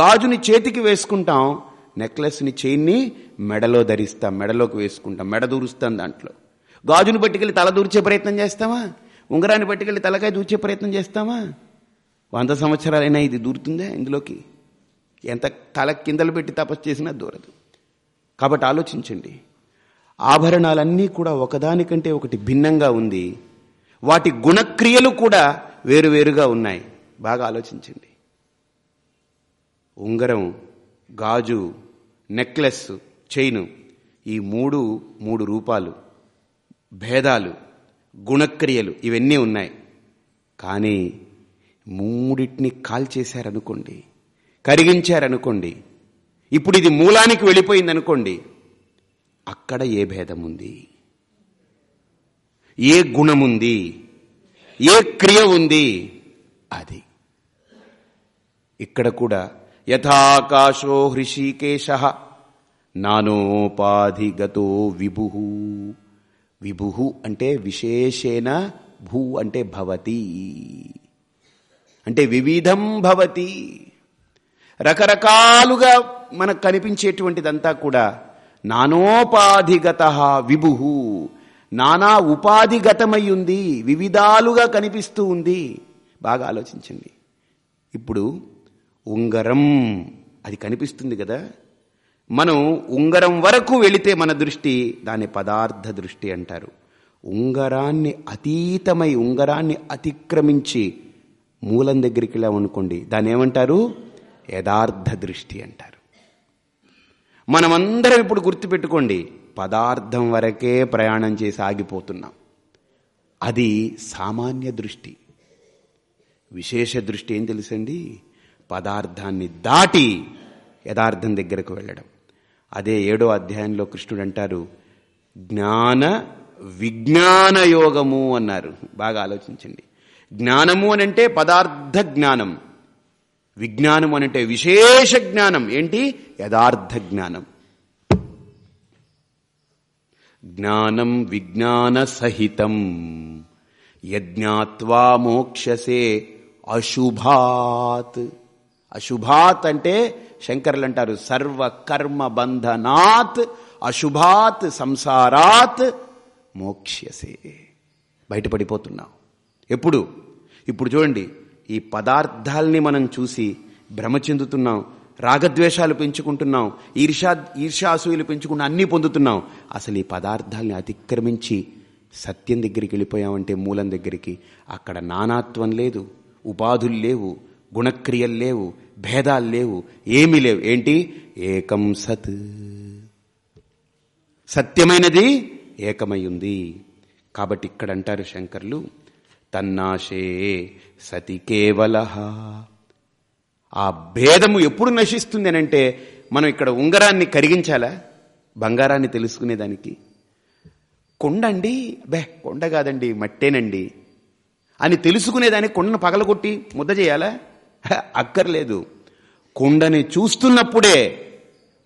గాజుని చేతికి వేసుకుంటాం నెక్లెస్ని చైన్ని మెడలో ధరిస్తాం మెడలోకి వేసుకుంటాం మెడ దూరుస్తాం దాంట్లో. గాజుని పట్టుకెళ్ళి తల దూర్చే ప్రయత్నం చేస్తామా ఉంగరాన్ని పట్టుకెళ్ళి తలకాయ దూర్చే ప్రయత్నం చేస్తామా వంద సంవత్సరాలైనా ఇది దూరుతుందా ఇందులోకి? ఎంత తల కిందలు పెట్టి తపస్సు చేసినా దూరదు. కాబట్టి ఆలోచించండి. ఆభరణాలన్నీ కూడా ఒకదానికంటే ఒకటి భిన్నంగా ఉంది. వాటి గుణక్రియలు కూడా వేరువేరుగా ఉన్నాయి. బాగా ఆలోచించండి. ఉంగరం గాజు నెక్లెస్ చైను ఈ మూడు మూడు రూపాలు భేదాలు గుణక్రియలు ఇవన్నీ ఉన్నాయి. కానీ మూడిటిని కాల్చేశారనుకోండి కరిగించారనుకోండి ఇప్పుడు ఇది మూలానికి వెళ్ళిపోయిందనుకోండి అక్కడ ఏ భేదం ఉంది ఏ గుణముంది? ఏ క్రియ ఉంది? అది. ఇక్కడ కూడా యథాకాశో హృషికేశ నానోపాధిగతో విభు. విభు అంటే విశేషేణ భూ అంటే భవతి. అంటే వివిధం భవతి. రకరకాలుగా మనకు కనిపించేటువంటిదంతా కూడా నానోపాధిగత విభు. నానా ఉపాధిగతమై ఉంది వివిధాలుగా కనిపిస్తూ ఉంది. బాగా ఆలోచించండి. ఇప్పుడు ఉంగరం అది కనిపిస్తుంది కదా. మనం ఉంగరం వరకు వెళితే మన దృష్టి దాని పదార్థ దృష్టి అంటారు. ఉంగరాన్ని అతీతమై ఉంగరాన్ని అతిక్రమించి మూలం దగ్గరికి వెళ్ళామనుకోండి దాన్ని ఏమంటారు? యథార్థ దృష్టి అంటారు. మనమందరం ఇప్పుడు గుర్తుపెట్టుకోండి పదార్థం వరకే ప్రయాణం చేసి ఆగిపోతున్నాం. అది సామాన్య దృష్టి. విశేష దృష్టి ఏం తెలుసండి? పదార్థాన్ని దాటి యథార్థం దగ్గరకు వెళ్ళడం. అదే ఏడో అధ్యాయంలో కృష్ణుడు అంటారు జ్ఞాన విజ్ఞాన యోగము అన్నారు. బాగా ఆలోచించండి. జ్ఞానము అని అంటే పదార్థ జ్ఞానం. విజ్ఞానం అనంటే విశేష జ్ఞానం. ఏంటి? యథార్థ జ్ఞానం జ్ఞానం విజ్ఞాన సహితం యజ్ఞాత్వా మోక్షసే అశుభాత్. అశుభాత్ అంటే శంకర్లు అంటారు సర్వ కర్మ బంధనాత్ అశుభాత్ సంసారాత్ మోక్ష్యసే. బయటపడిపోతున్నాం. ఎప్పుడు? ఇప్పుడు చూడండి ఈ పదార్థాల్ని మనం చూసి భ్రమ చెందుతున్నాం. రాగద్వేషాలు పెంచుకుంటున్నాం ఈర్షా ఈర్షాసూయులు పెంచుకున్న అన్నీ పొందుతున్నాం అసలు ఈ పదార్థాల్ని అతిక్రమించి సత్యం దగ్గరికి వెళ్ళిపోయామంటే మూలం దగ్గరికి. అక్కడ నానాత్వం లేదు ఉపాధులు లేవు గుణక్రియలు లేవు భేదాలు లేవు ఏమీ లేవు. ఏంటి? ఏకం సత్. సత్యమైనది ఏకమై ఉంది. కాబట్టి ఇక్కడ అంటారు శంకర్లు తన్నాశే సతి కేవల ఆ భేదము ఎప్పుడు నశిస్తుంది అంటే మనం ఇక్కడ ఉంగరాన్ని కరిగించాలా? బంగారాన్ని తెలుసుకునేదానికి. కొండ అండి బే కొండ కాదండి మట్టేనండి అని తెలుసుకునేదానికి కొండను పగలగొట్టి ముద్ద చేయాలా? హ, అక్కర్లేదు. కొండని చూస్తున్నప్పుడే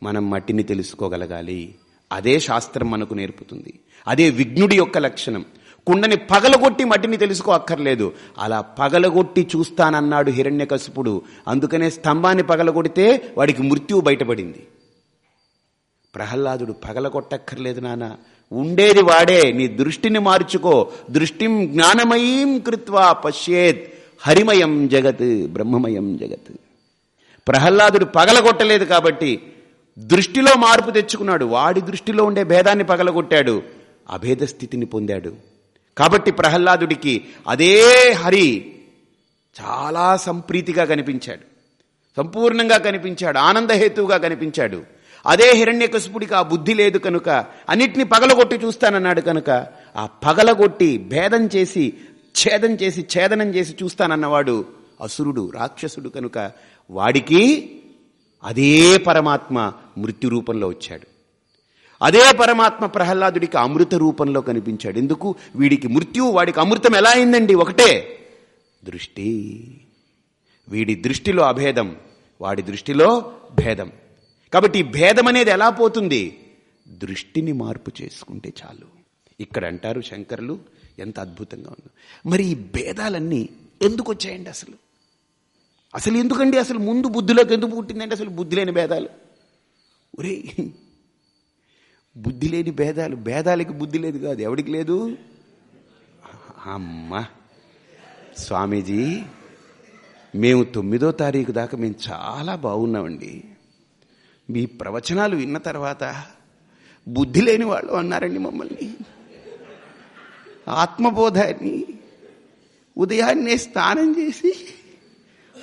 మనం మట్టిని తెలుసుకోగలగాలి. అదే శాస్త్రం మనకు నేర్పుతుంది. అదే విఘ్నుడి యొక్క లక్షణం. కుండని పగలగొట్టి మట్టిని తెలుసుకో అక్కర్లేదు. అలా పగలగొట్టి చూస్తానన్నాడు హిరణ్యకశిపుడు. అందుకనే స్తంభాన్ని పగలగొడితే వాడికి మృత్యువు బయటపడింది. ప్రహ్లాదుడు పగలగొట్టక్కర్లేదు నాన్న ఉండేది వాడే నీ దృష్టిని మార్చుకో. దృష్టిం జ్ఞానమయీం కృత్వా పశ్యేత్. హరిమయం జగత్ బ్రహ్మమయం జగత్. ప్రహ్లాదుడు పగలగొట్టలేదు కాబట్టి దృష్టిలో మార్పు తెచ్చుకున్నాడు. వాడి దృష్టిలో ఉండే భేదాన్ని పగలగొట్టాడు. అభేద స్థితిని పొందాడు. కాబట్టి ప్రహ్లాదుడికి అదే హరి చాలా సంప్రీతిగా కనిపించాడు. సంపూర్ణంగా కనిపించాడు. ఆనందహేతువుగా కనిపించాడు. అదే హిరణ్యకశిపుడికి ఆ బుద్ధి లేదు కనుక అన్నిటిని పగలగొట్టి చూస్తానన్నాడు కనుక ఆ పగలగొట్టి భేదం చేసి ఛేదం చేసి ఛేదనం చేసి చూస్తానన్నవాడు అసురుడు రాక్షసుడు కనుక వాడికి అదే పరమాత్మ మృత్యు రూపంలో వచ్చాడు. అదే పరమాత్మ ప్రహ్లాదుడికి అమృత రూపంలో కనిపించాడు. ఎందుకు? వీడికి మృత్యు వాడికి అమృతం ఎలా అయిందండి? ఒకటే. దృష్టి. వీడి దృష్టిలో అభేదం వాడి దృష్టిలో భేదం. కాబట్టి భేదం అనేది ఎలా పోతుంది? దృష్టిని మార్పు చేసుకుంటే చాలు. ఇక్కడ అంటారు శంకరులు ఎంత అద్భుతంగా ఉందో. మరి ఈ భేదాలన్నీ ఎందుకు వచ్చాయండి అసలు? అసలు ఎందుకండి? అసలు ముందు బుద్ధిలోకి ఎందుకు పుట్టిందండి? అసలు బుద్ధి లేని భేదాలు. ఒరే బుద్ధి లేని భేదాలు. భేదాలకి బుద్ధి లేదు కాదు. ఎవడికి లేదు? అమ్మా. స్వామీజీ మేము తొమ్మిదో తారీఖు దాకా మేము చాలా బాగున్నామండి. మీ ప్రవచనాలు విన్న తర్వాత బుద్ధి లేని వాళ్ళు అన్నారండి మమ్మల్ని. ఆత్మబోధాన్ని ఉదయాన్నే స్నానం చేసి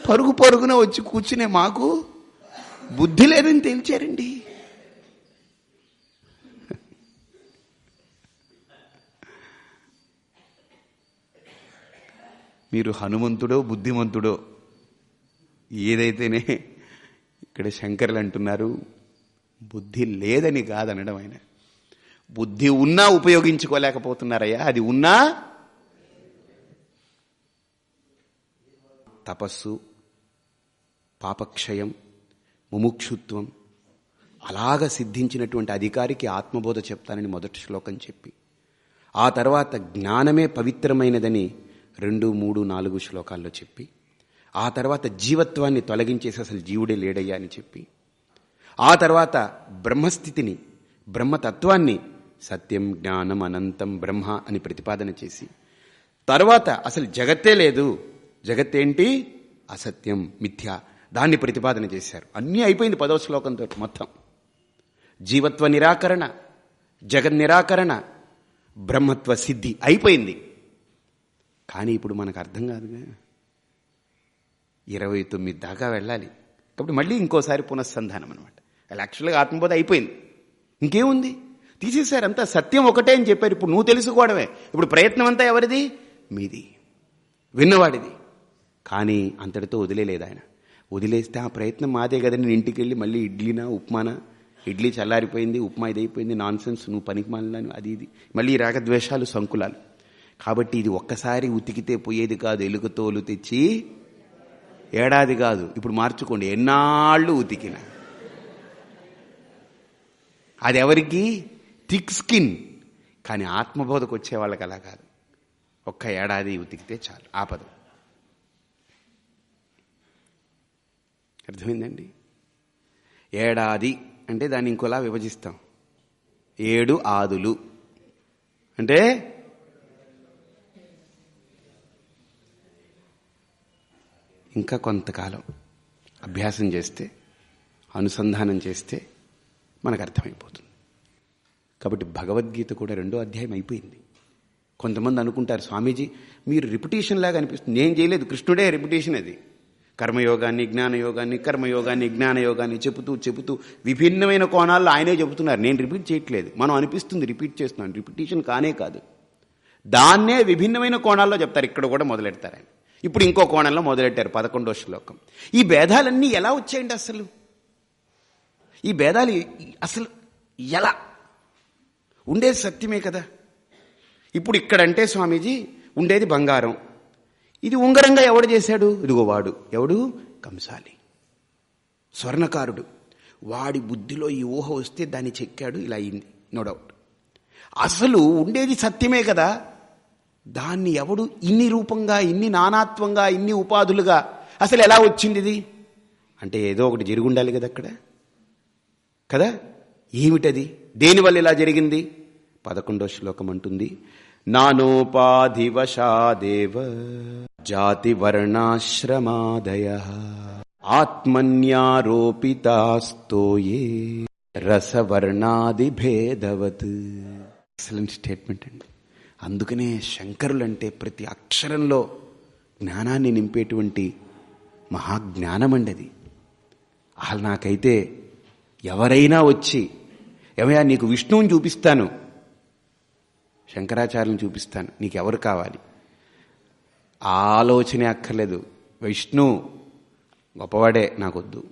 పరుగు పరుగున వచ్చి కూర్చునే మాకు బుద్ధి లేదని తేల్చారండి. మీరు హనుమంతుడో బుద్ధిమంతుడో ఏదైతేనే ఇక్కడ శంకర్లు అంటున్నారు బుద్ధి లేదని కాదనడం ఆయన. బుద్ధి ఉన్నా ఉపయోగించుకోలేకపోతున్నారయ్యా. అది ఉన్నా తపస్సు పాపక్షయం ముముక్షుత్వం అలాగ సిద్ధించినటువంటి అధికారికి ఆత్మబోధ చెప్తానని మొదటి శ్లోకం చెప్పి ఆ తర్వాత జ్ఞానమే పవిత్రమైనదని రెండు మూడు నాలుగు శ్లోకాల్లో చెప్పి ఆ తర్వాత జీవత్వాన్ని తొలగించేసి అసలు జీవుడే లేడయ్యా అని చెప్పి ఆ తర్వాత బ్రహ్మస్థితిని బ్రహ్మతత్వాన్ని సత్యం జ్ఞానం అనంతం బ్రహ్మ అని ప్రతిపాదన చేసి తర్వాత అసలు జగత్తే లేదు. జగత్తేంటి? అసత్యం మిథ్య. దాన్ని ప్రతిపాదన చేశారు. అన్నీ అయిపోయింది పదవ శ్లోకంతో మొత్తం. జీవత్వ నిరాకరణ జగన్ నిరాకరణ బ్రహ్మత్వ సిద్ధి అయిపోయింది. కానీ ఇప్పుడు మనకు అర్థం కాదుగా. ఇరవై తొమ్మిది దాకా వెళ్ళాలి. కాబట్టి మళ్ళీ ఇంకోసారి పునఃసంధానం అనమాట అలా యాక్చువల్గా ఆత్మబోధ అయిపోయింది. ఇంకేముంది? తీసేశారు అంతా. సత్యం ఒకటే అని చెప్పారు. ఇప్పుడు నువ్వు తెలుసుకోవడమే. ఇప్పుడు ప్రయత్నం అంతా ఎవరిది? మీది. విన్నవాడిది. కానీ అంతటితో వదిలేలేదు ఆయన. వదిలేస్తే ఆ ప్రయత్నం మాదే కదా. నేను ఇంటికి వెళ్ళి మళ్ళీ ఇడ్లీనా ఉప్మానా? ఇడ్లీ చల్లారిపోయింది ఉప్మా ఇదైపోయింది నాన్ సెన్స్ నువ్వు పనికి మాలినాను అది ఇది. మళ్ళీ రాగద్వేషాలు సంకులాలు. కాబట్టి ఇది ఒక్కసారి ఉతికితే పోయేది కాదు ఎలుకతోలు తెచ్చి ఏడాది కాదు. ఇప్పుడు మార్చుకోండి. ఎన్నాళ్ళు ఉతికిన? అది ఎవరికి థిక్ స్కిన్. కానీ ఆత్మబోధకు వచ్చే వాళ్ళకి అలా కాదు. ఒక్క ఏడాది ఉతికితే చాలు. ఆపదు. అర్థమైందండి? ఏడాది అంటే దాన్ని ఇంకోలా విభజిస్తాం. ఏడు ఆదులు. అంటే ఇంకా కొంతకాలం అభ్యాసం చేస్తే అనుసంధానం చేస్తే మనకు అర్థమైపోతుంది. కాబట్టి భగవద్గీత కూడా రెండో అధ్యాయం అయిపోయింది. కొంతమంది అనుకుంటారు స్వామీజీ మీరు రిపిటేషన్ లాగా అనిపిస్తుంది. నేను చేయలేదు కృష్ణుడే రిపిటేషన్ అది. కర్మయోగాన్ని జ్ఞానయోగాన్ని కర్మయోగాన్ని జ్ఞానయోగాన్ని చెబుతూ చెబుతూ విభిన్నమైన కోణాల్లో ఆయనే చెబుతున్నారు. నేను రిపీట్ చేయట్లేదు. మనం అనిపిస్తుంది రిపీట్ చేస్తున్నాను రిపిటేషన్ కానే కాదు. దాన్నే విభిన్నమైన కోణాల్లో చెప్తారు. ఇక్కడ కూడా మొదలెడతారు ఆయన. ఇప్పుడు ఇంకో కోణంలో మొదలెట్టారు పదకొండో శ్లోకం. ఈ భేదాలన్నీ ఎలా వచ్చాయండి అసలు? ఈ భేదాలు అసలు ఎలా? ఉండేది సత్యమే కదా. ఇప్పుడు ఇక్కడంటే స్వామీజీ ఉండేది బంగారం. ఇది ఉంగరంగా ఎవడు చేశాడు? ఇదిగో వాడు. ఎవడు? కంసాలి. స్వర్ణకారుడు. వాడి బుద్ధిలో ఈ ఊహ వస్తే దాన్ని చెక్కాడు ఇలా అయింది. No doubt. అసలు ఉండేది సత్యమే కదా. దాన్ని ఎవడు ఇన్ని రూపంగా ఇన్ని నానాత్వంగా ఇన్ని ఉపాధులుగా అసలు ఎలా వచ్చింది ఇది? అంటే ఏదో ఒకటి జరిగి ఉండాలి కదా అక్కడ? కదా? ఏమిటది? దేనివల్ల ఇలా జరిగింది? పదకొండో శ్లోకం అంటుంది నానోపాధివశాదేవ జాతి వర్ణాశ్రమాదయ ఆత్మన్యారోపితాస్తోయే రసవర్ణాది భేదవత్ ఎక్సలెంట్ స్టేట్మెంట్ అండి. అందుకనే శంకరులంటే ప్రతి అక్షరంలో జ్ఞానాన్ని నింపేటువంటి మహాజ్ఞానం అండి అది అసలు నాకైతే ఎవరైనా వచ్చి ఏమయ్యా నీకు విష్ణువుని చూపిస్తాను. శంకరాచార్యులను చూపిస్తాను. నీకు ఎవరు కావాలి? ఆలోచనే అక్కర్లేదు. విష్ణు గొప్పవాడే నాకొద్దు.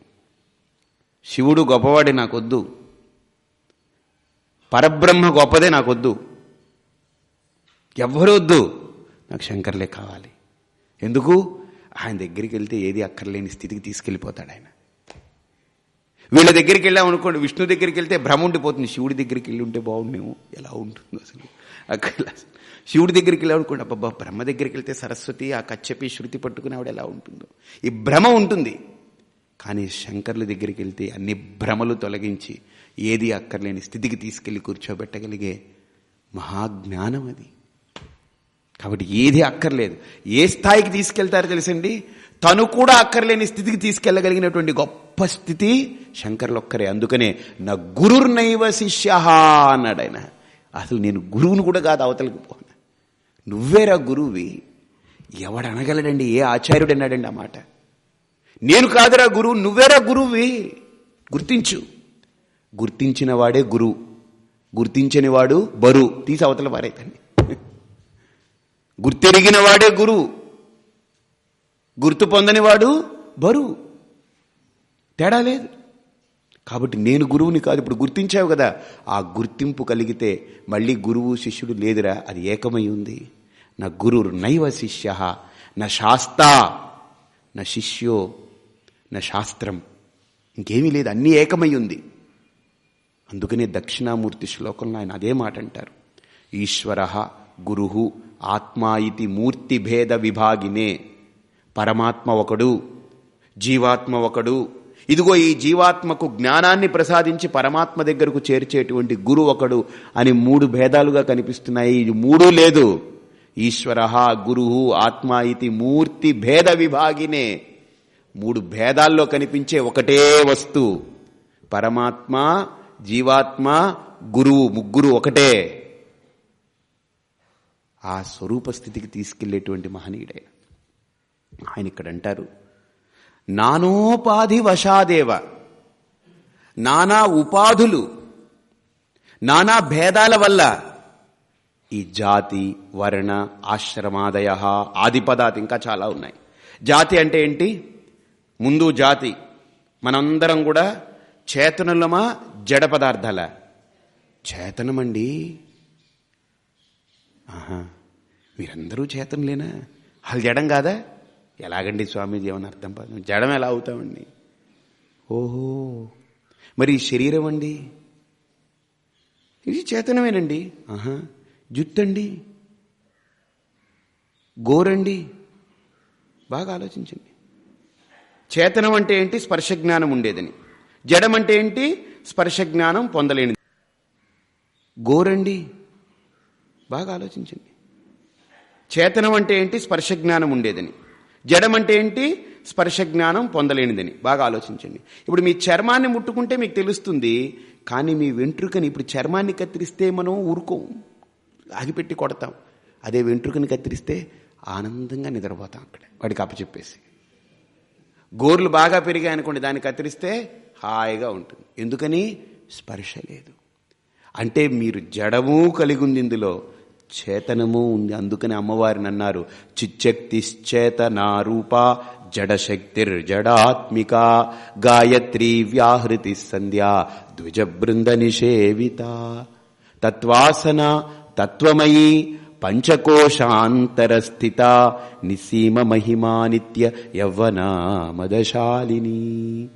శివుడు గొప్పవాడే నాకొద్దు. పరబ్రహ్మ గొప్పదే నాకొద్దు. ఎవ్వరొద్దు. నాకు శంకర్లే కావాలి. ఎందుకు? ఆయన దగ్గరికి వెళ్తే ఏది అక్కర్లేని స్థితికి తీసుకెళ్ళిపోతాడు ఆయన. వీళ్ళ దగ్గరికి వెళ్ళాం అనుకోండి విష్ణు దగ్గరికి వెళ్తే భ్రమ ఉండిపోతుంది. శివుడి దగ్గరికి వెళ్ళి ఉంటే బాగుండేమో. ఎలా ఉంటుందో అసలు. అక్కడ శివుడి దగ్గరికి వెళ్ళాం అనుకోండి అబ్బబ్బా బ్రహ్మ దగ్గరికి వెళ్తే సరస్వతి ఆ కచ్చపి శృతి పట్టుకుని ఆవిడ ఎలా ఉంటుందో. ఈ భ్రమ ఉంటుంది. కానీ శంకర్ల దగ్గరికి వెళ్తే అన్ని భ్రమలు తొలగించి ఏది అక్కర్లేని స్థితికి తీసుకెళ్ళి కూర్చోబెట్టగలిగే మహాజ్ఞానం అది. కాబట్టి ఏది అక్కర్లేదు. ఏ స్థాయికి తీసుకెళ్తారో తెలుసండి? తను కూడా అక్కర్లేని స్థితికి తీసుకెళ్ళగలిగినటువంటి గొప్ప స్థితి శంకర్లు ఒక్కరే. అందుకనే నా గురుర్నైవ శిష్య అన్నాడు ఆయన. అసలు నేను గురువును కూడా కాదు అవతలకి పోను. నువ్వేరా గురువి? ఎవడు అనగలడండి ఏ ఆచార్యుడు అన్నాడండి ఆ మాట. నేను కాదురా గురువు నువ్వేరా గురువి? గుర్తించు. గుర్తించిన వాడే గురువు. గుర్తించని వాడు బరువు. తీసి అవతల వారైతండి గుర్తెరిగిన వాడే గురువు గుర్తు పొందనివాడు బరువు తేడా లేదు. కాబట్టి నేను గురువుని కాదు ఇప్పుడు గుర్తించావు కదా. ఆ గుర్తింపు కలిగితే మళ్ళీ గురువు శిష్యుడు లేదురా అది ఏకమై ఉంది. నా గురువు నైవ శిష్య నా శాస్త నా శిష్యో నా శాస్త్రం. ఇంకేమీ లేదు అన్నీ ఏకమై ఉంది. అందుకనే దక్షిణామూర్తి శ్లోకంలో ఆయన అదే మాట అంటారు ఈశ్వర గురు ఆత్మా ఇది మూర్తిభేద విభాగినే. పరమాత్మ ఒకడు జీవాత్మ ఒకడు. ఇదిగో ఈ జీవాత్మకు జ్ఞానాన్ని ప్రసాదించి పరమాత్మ దగ్గరకు చేర్చేటువంటి గురు ఒకడు అని మూడు భేదాలుగా కనిపిస్తున్నాయి. ఇది మూడు లేదు. ఈశ్వర గురు ఆత్మ ఇది మూర్తి భేద విభాగినే. మూడు భేదాల్లో కనిపించే ఒకటే వస్తువు. పరమాత్మ జీవాత్మ గురువు ముగ్గురు ఒకటే. ఆ స్వరూప స్థితికి తీసుకెళ్ళేటువంటి మహనీయుడే. ఆయన ఇక్కడ అంటారు నానోపాధి వశాదేవ నానా ఉపాధులు నానా భేదాల వల్ల ఈ జాతి వర్ణ ఆశ్రమాదయ ఆదిపదాతి ఇంకా చాలా ఉన్నాయి. జాతి అంటే ఏంటి? ముందు జాతి మనందరం కూడా చేతనులమా జడ పదార్థాల? చేతనమండి. ఆహా. మీరందరూ చేతనులేనా వాళ్ళు జడం కాదా? ఎలాగండి స్వామీజీ ఏమని అర్థం పడదు జడం ఎలా అవుతామండి? ఓహో మరి శరీరం అండి? ఇది చేతనమేనండి. ఆహా జుత్తండి? గోరండి? బాగా ఆలోచించండి. చేతనం అంటే ఏంటి? స్పర్శ జ్ఞానం ఉండేదని. జడం అంటే ఏంటి? స్పర్శ జ్ఞానం పొందలేనిది. గోరండి? బాగా ఆలోచించండి. చేతనం అంటే ఏంటి? స్పర్శ జ్ఞానం ఉండేదని. జడం అంటే ఏంటి? స్పర్శ జ్ఞానం పొందలేనిదని. బాగా ఆలోచించండి. ఇప్పుడు మీ చర్మాన్ని ముట్టుకుంటే మీకు తెలుస్తుంది కానీ మీ వెంట్రుకని ఇప్పుడు చర్మాన్ని కత్తిరిస్తే మనం ఊరుకోం. ఆగిపెట్టి కొడతాం. అదే వెంట్రుకని కత్తిరిస్తే ఆనందంగా నిద్రపోతాం అక్కడ. వాడికి అప్పచెప్పేసి గోర్లు బాగా పెరిగాయనుకోండి దాన్ని కత్తిరిస్తే హాయిగా ఉంటుంది. ఎందుకని? స్పర్శ లేదు. అంటే మీరు జడము కలిగి ఉంది ఇందులో. చేతనము ఉంది. అందుకని అమ్మవారిని అన్నారు. చిచ్చక్తిశ్చేతనారూప జడశక్తిర్ జడాత్మిక గాయత్రి వ్యాహృతి సంధ్యా ద్విజబృంద నిషేవిత తత్వాసన తత్వమయీ పంచకోశాంతరస్థిత నిసీమ మహిమా నిత్య యవ్వన మదశాలిని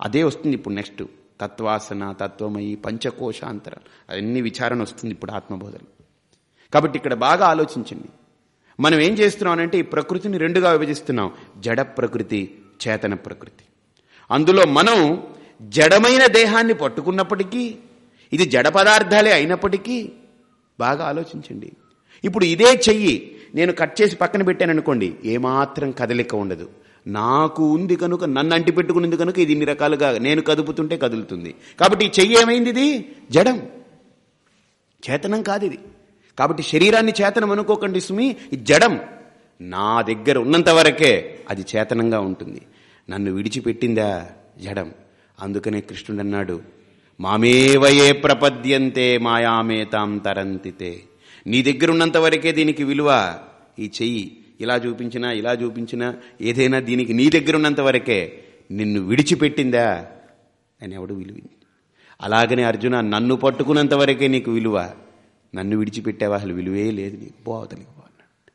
అదే వస్తుంది ఇప్పుడు నెక్స్ట్. తత్వాసన తత్వమయి పంచకోశాంతర. అన్ని విచారణ వస్తుంది ఇప్పుడు ఆత్మబోధలు కాబట్టి ఇక్కడ బాగా ఆలోచించండి. మనం ఏం చేస్తున్నామంటే ఈ ప్రకృతిని రెండుగా విభజిస్తున్నాం. జడ ప్రకృతి చేతన ప్రకృతి. అందులో మనం జడమైన దేహాన్ని పట్టుకున్నప్పటికీ ఇది జడ పదార్థాలే అయినప్పటికీ బాగా ఆలోచించండి. ఇప్పుడు ఇదే చెయ్యి నేను కట్ చేసి పక్కన పెట్టాను అనుకోండి ఏమాత్రం కదలిక ఉండదు. నాకు ఉంది కనుక నన్ను అంటి పెట్టుకున్నది కనుక ఇది ఇన్ని రకాలుగా నేను కదుపుతుంటే కదులుతుంది. కాబట్టి ఈ చెయ్యి ఏమైంది ఇది? జడం. చేతనం కాదు ఇది. కాబట్టి శరీరాన్ని చేతనం అనుకోకండి సుమి జడం నా దగ్గర ఉన్నంత వరకే అది చేతనంగా ఉంటుంది. నన్ను విడిచిపెట్టిందా జడం? అందుకనే కృష్ణుడు అన్నాడు మామేవయే ప్రపద్యంతే మాయామేతాం తరంతితే. నీ దగ్గర ఉన్నంత వరకే దీనికి విలువ ఈ చెయ్యి. ఇలా చూపించినా ఇలా చూపించినా ఏదైనా దీనికి నీ దగ్గర ఉన్నంత వరకే నిన్ను విడిచిపెట్టిందా అని ఎవడు విలువ అలాగనే అర్జున నన్ను పట్టుకున్నంత వరకే నీకు విలువ. నన్ను విడిచిపెట్టావా? అసలు విలువే లేదు నీకు. పోవతలికి అన్నాడు.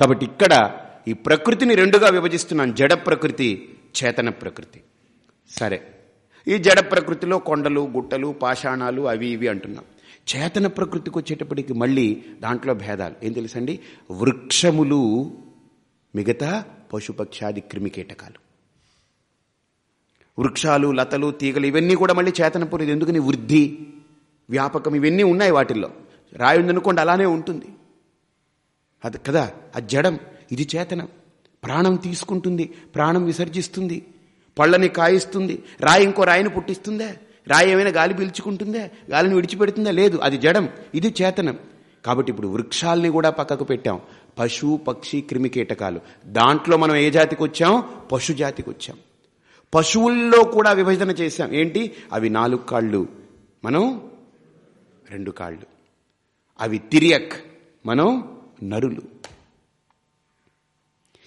కాబట్టి ఇక్కడ ఈ ప్రకృతిని రెండుగా విభజిస్తున్నాను. జడ ప్రకృతి చేతన ప్రకృతి. సరే. ఈ జడ ప్రకృతిలో కొండలు గుట్టలు పాషాణాలు అవి ఇవి అంటున్నాం. చేతన ప్రకృతికి వచ్చేటప్పటికి మళ్ళీ దాంట్లో భేదాలు. ఏం తెలుసండి? వృక్షములు మిగతా పశుపక్షాది క్రిమికీటకాలు. వృక్షాలు లతలు తీగలు ఇవన్నీ కూడా మళ్ళీ చేతన పూర్తి ఎందుకని? వృద్ధి. వ్యాపకం ఇవన్నీ ఉన్నాయి వాటిల్లో. రాయి ఉందనుకోండి అలానే ఉంటుంది. అది కదా ఆ జడం ఇది చేతనం. ప్రాణం తీసుకుంటుంది ప్రాణం విసర్జిస్తుంది పళ్ళని కాయిస్తుంది రాయి ఇంకో రాయిని పుట్టిస్తుందా రాయి ఏమైనా గాలి పీల్చుకుంటుందా గాలిని విడిచిపెడుతుందా? లేదు అది జడం ఇది చేతనం. కాబట్టి ఇప్పుడు వృక్షాల్ని కూడా పక్కకు పెట్టాం. పశు పక్షి క్రిమికీటకాలు దాంట్లో మనం ఏ జాతికి వచ్చాం? పశు జాతికి వచ్చాం. పశువుల్లో కూడా విభజన చేశాం. ఏంటి? అవి నాలుగు కాళ్ళు. మనం రెండు కాళ్ళు. అవి తిరియక్ మనం నరులు.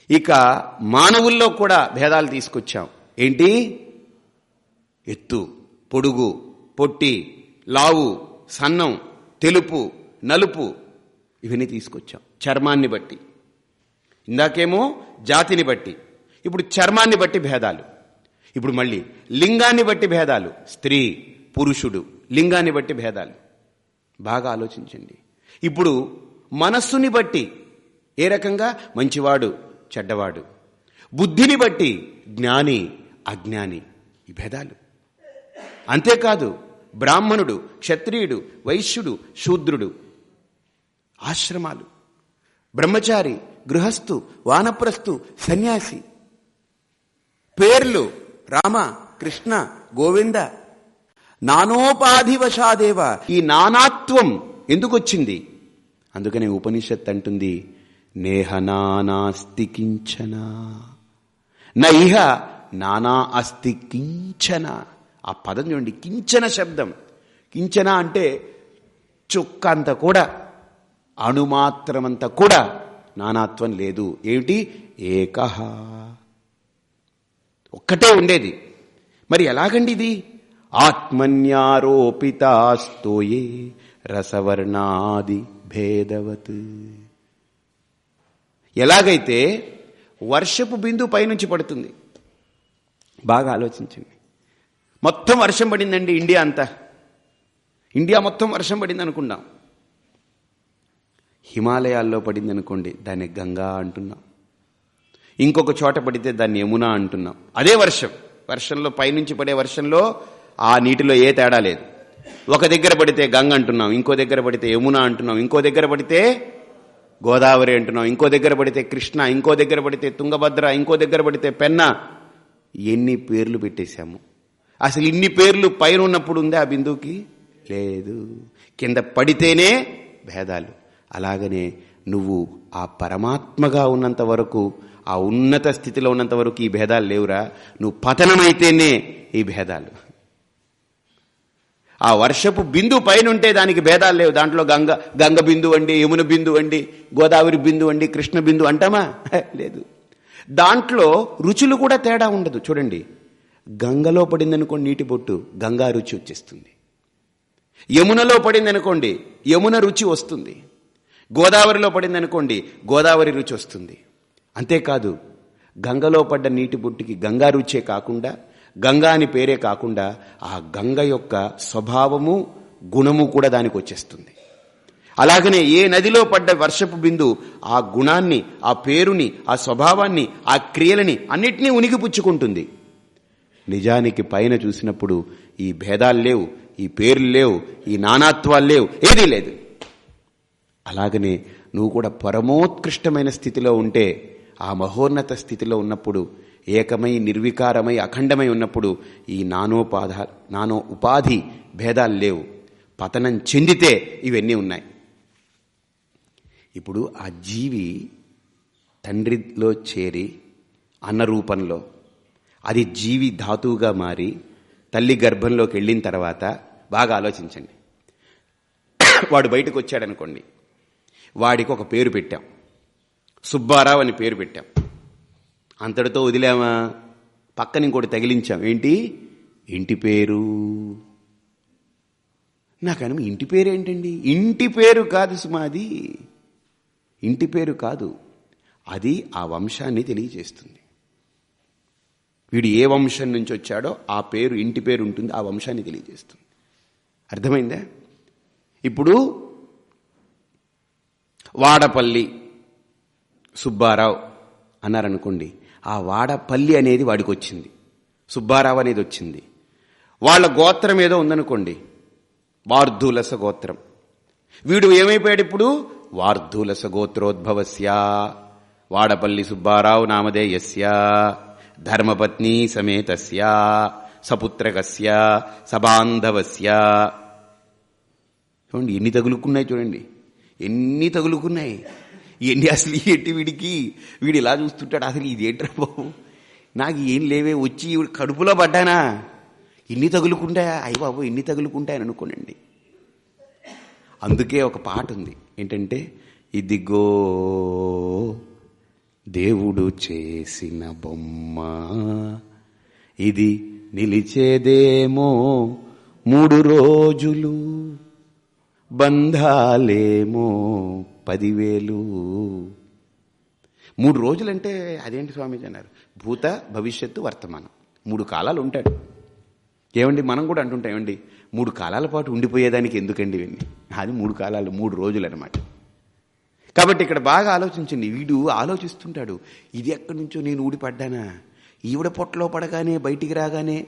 ఇక మానవుల్లో కూడా భేదాలు తీసుకొచ్చాం. ఏంటి? ఎత్తు పొడుగు పొట్టి లావు సన్నం తెలుపు నలుపు. ఇవన్నీ తీసుకొచ్చాం. చర్మాన్ని బట్టి. ఇందాకేమో జాతిని బట్టి. ఇప్పుడు చర్మాన్ని బట్టి భేదాలు. ఇప్పుడు మళ్ళీ లింగాన్ని బట్టి భేదాలు. స్త్రీ పురుషుడు లింగాన్ని బట్టి భేదాలు. బాగా ఆలోచించండి. ఇప్పుడు మనస్సుని బట్టి ఏ రకంగా? మంచివాడు చెడ్డవాడు. బుద్ధిని బట్టి జ్ఞాని అజ్ఞాని. ఈ భేదాలు. అంతేకాదు బ్రాహ్మణుడు క్షత్రియుడు వైశ్యుడు శూద్రుడు. ఆశ్రమాలు. బ్రహ్మచారి గృహస్థు వానప్రస్థు సన్యాసి. పేర్లు రామ కృష్ణ గోవింద నానోపాధివశాదేవ ఈ నానాత్వం ఎందుకు వచ్చింది అందుకనే ఉపనిషత్ అంటుంది నేహ నానాస్తి కించన. నైహ నానా అస్తి కించన. ఆ పదం చూడండి కించన శబ్దం. కించన అంటే చుక్క అంత కూడా అణుమాత్రమంత కూడా నానాత్వం లేదు. ఏమిటి? ఏకహ ఒక్కటే ఉండేది. మరి ఎలాగండి ఇది? ఆత్మన్యారోపితాస్తోయే రసవర్ణాది భేదవత్. ఎలాగైతే వర్షపు బిందు పైనుంచి పడుతుంది? బాగా ఆలోచించండి. మొత్తం వర్షం పడిందండి ఇండియా అంతా. ఇండియా మొత్తం వర్షం పడింది అనుకుందాం హిమాలయాల్లో పడింది అనుకోండి దాన్ని గంగా అంటున్నాం. ఇంకొక చోట పడితే దాన్ని యమున అంటున్నాం. అదే వర్షం. వర్షంలో పైనుంచి పడే వర్షంలో ఆ నీటిలో ఏ తేడా లేదు. ఒక దగ్గర పడితే గంగ అంటున్నాం ఇంకో దగ్గర పడితే యమున అంటున్నాం ఇంకో దగ్గర పడితే గోదావరి అంటున్నాం ఇంకో దగ్గర పడితే కృష్ణ ఇంకో దగ్గర పడితే తుంగభద్ర ఇంకో దగ్గర పడితే పెన్న. ఎన్ని పేర్లు పెట్టేశాము. అసలు ఇన్ని పేర్లు పైన ఉన్నప్పుడు ఉందా ఆ బిందువుకి? లేదు. కింద పడితేనే భేదాలు. అలాగనే నువ్వు ఆ పరమాత్మగా ఉన్నంత వరకు ఆ ఉన్నత స్థితిలో ఉన్నంత వరకు ఈ భేదాలు లేవురా. నువ్వు పతనమైతేనే ఈ భేదాలు. ఆ వర్షపు బిందు పైన ఉంటే దానికి భేదాలు లేవు. దాంట్లో గంగ గంగ బిందు అండి యమున బిందు అండి గోదావరి బిందు అండి కృష్ణ బిందు అంటామా? <laughs> లేదు. దాంట్లో రుచులు కూడా తేడా ఉండదు. చూడండి. గంగలో పడిందనుకోండి నీటి బొట్టు గంగా రుచి వచ్చేస్తుంది. యమునలో పడిందనుకోండి యమున రుచి వస్తుంది. గోదావరిలో పడిందనుకోండి గోదావరి రుచి వస్తుంది. అంతేకాదు గంగలో పడ్డ నీటి బొట్టుకి గంగా రుచే కాకుండా గంగా అని పేరే కాకుండా ఆ గంగ యొక్క స్వభావము గుణము కూడా దానికి వచ్చేస్తుంది అలాగనే ఏ నదిలో పడ్డ వర్షపు బిందు ఆ గుణాన్ని ఆ పేరుని ఆ స్వభావాన్ని ఆ క్రియలని అన్నిటినీ ఉనికిపుచ్చుకుంటుంది. నిజానికి పైన చూసినప్పుడు ఈ భేదాలు లేవు ఈ పేర్లు లేవు ఈ నానాత్వాలు లేవు ఏదీ లేదు. అలాగనే నువ్వు కూడా పరమోత్కృష్టమైన స్థితిలో ఉంటే ఆ మహోన్నత స్థితిలో ఉన్నప్పుడు ఏకమై నిర్వికారమై అఖండమై ఉన్నప్పుడు ఈ నానోపాధ నానో ఉపాధి భేదాలు లేవు. పతనం చెందితే ఇవన్నీ ఉన్నాయి. ఇప్పుడు ఆ జీవి తండ్రిలో చేరి అన్న రూపంలో అది జీవి ధాతువుగా మారి తల్లి గర్భంలోకి వెళ్ళిన తర్వాత బాగా ఆలోచించండి. వాడు బయటకు వచ్చాడనుకోండి వాడికి ఒక పేరు పెట్టాం. సుబ్బారావు అని పేరు పెట్టాం. అంతటితో వదిలామా? పక్కన ఇంకోటి తగిలించాం. ఏంటి? ఇంటి పేరు. నాకని ఇంటి పేరు ఏంటండి ఇంటి పేరు కాదు సుమాది. ఇంటి పేరు కాదు. అది ఆ వంశాన్ని తెలియజేస్తుంది. వీడు ఏ వంశం నుంచి వచ్చాడో ఆ పేరు ఇంటి పేరు ఉంటుంది ఆ వంశాన్ని తెలియజేస్తుంది. అర్థమైందా? ఇప్పుడు వాడపల్లి సుబ్బారావు అన్నారనుకోండి ఆ వాడపల్లి అనేది వాడికి వచ్చింది. సుబ్బారావు అనేది వచ్చింది. వాళ్ళ గోత్రం ఏదో ఉందనుకోండి. వార్ధూలస గోత్రం. వీడు ఏమైపోయాడు ఇప్పుడు? వార్ధూలస గోత్రోద్భవస్య. వాడపల్లి సుబ్బారావు నామధేయస్య. ధర్మపత్ని సమేతస్య. సపుత్రకస్య. సబాంధవస్య. చూడండి ఎన్ని తగులుకున్నాయి చూడండి. ఎన్ని తగులుకున్నాయి. ఏంటి అసలు ఏంటి వీడికి? వీడు ఇలా చూస్తుంటాడు అసలు ఇది ఏంట్రా బాబు? నాకు ఏం లేవే వచ్చి కడుపులో పడ్డానా? ఇన్ని తగులుకుంటాయా? అయ్యి బాబు ఇన్ని తగులుకుంటాయని అనుకోనండి. అందుకే ఒక పాట ఉంది. ఏంటంటే ఇదిగో దేవుడు చేసిన బొమ్మ. ఇది నిలిచేదేమో మూడు రోజులు. బంధాలేమో పదివేలు. మూడు రోజులంటే అదేంటి స్వామీజీ అన్నారు? భూత భవిష్యత్తు వర్తమానం. మూడు కాలాలు ఉంటాడు ఏమండి మనం కూడా అంటుంటామండి మూడు కాలాల పాటు ఉండిపోయేదానికి ఎందుకండి ఇవన్నీ? అది మూడు కాలాలు మూడు రోజులు అనమాట కాబట్టి ఇక్కడ బాగా ఆలోచించండి. వీడు ఆలోచిస్తుంటాడు ఇది ఎక్కడి నుంచో నేను ఊడిపడ్డానా? ఈవిడ పొట్టలో పడగానే బయటికి రాగానే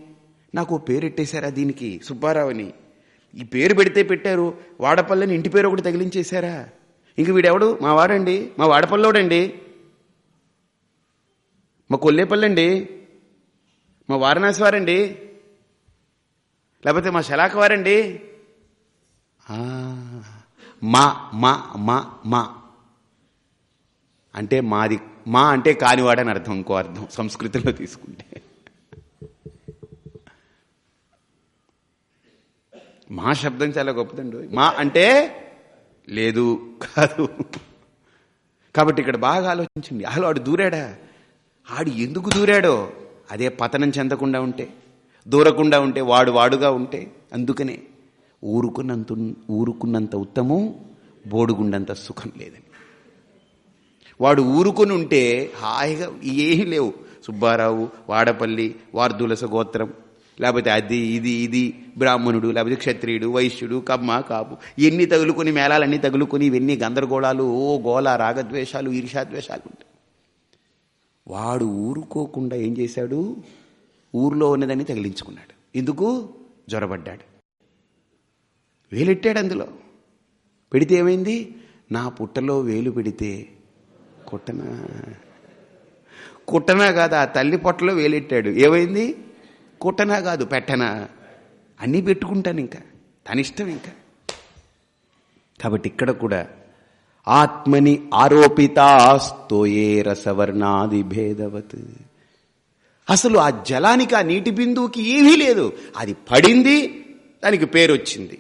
నాకు పేరెట్టేశారా దీనికి? సుబ్బారావు అని ఈ పేరు పెడితే పెట్టారు. వాడపల్లని ఇంటి పేరు ఒకటి తగిలించేశారా? ఇంక వీడెవడు? మా వాడండి మా వాడపల్లోడండి. మా కొల్లేపల్లండి. మా వారణాసి వారండి లేకపోతే మా శలాక వారండి మా మా మా మా. అంటే మాది మా అంటే కానివాడని అర్థం ఇంకో అర్థం సంస్కృతిలో తీసుకుంటే. మా శబ్దం చాలా గొప్పదండి. మా అంటే లేదు కాదు. కాబట్టి ఇక్కడ బాగా ఆలోచించండి. అసలు వాడు దూరాడా? ఆడు ఎందుకు దూరాడో? అదే పతనం చెందకుండా ఉంటే దూరకుండా ఉంటే వాడు వాడుగా ఉంటే అందుకనే ఊరుకున్నంత ఊరుకున్నంత ఉత్తమం బోడుగుండంత సుఖం లేదని. వాడు ఊరుకొని ఉంటే హాయిగా ఏమీ లేవు. సుబ్బారావు వాడపల్లి వార్ధులస గోత్రం లేకపోతే అది ఇది ఇది బ్రాహ్మణుడు లేకపోతే క్షత్రియుడు వైశ్యుడు కమ్మ కాపు. ఎన్ని తగులుకొని మేళాలన్నీ తగులుకొని ఇవన్నీ గందరగోళాలు ఓ గోళ రాగద్వేషాలు ఈర్షాద్వేషాలు ఉంటాయి. వాడు ఊరుకోకుండా ఏం చేశాడు? ఊర్లో ఉన్నదని తగిలించుకున్నాడు. ఎందుకు? జ్వరబడ్డాడు వేలెట్టాడు అందులో. పెడితే ఏమైంది? నా పుట్టలో వేలు పెడితే కుట్టనా? కుట్టనా కాదు? ఆ తల్లి పొట్టలో వేలెట్టాడు. ఏమైంది? కుట్టనా కాదు పెట్టనా. అన్నీ పెట్టుకుంటాను ఇంకా. తనిష్టం ఇంకా. కాబట్టి ఇక్కడ కూడా ఆత్మని ఆరోపితాస్తోయే రసవర్ణాది భేదవత్. అసలు ఆ జలానికి ఆ నీటి బిందువుకి ఏమీ లేదు. అది పడింది దానికి పేరు వచ్చింది.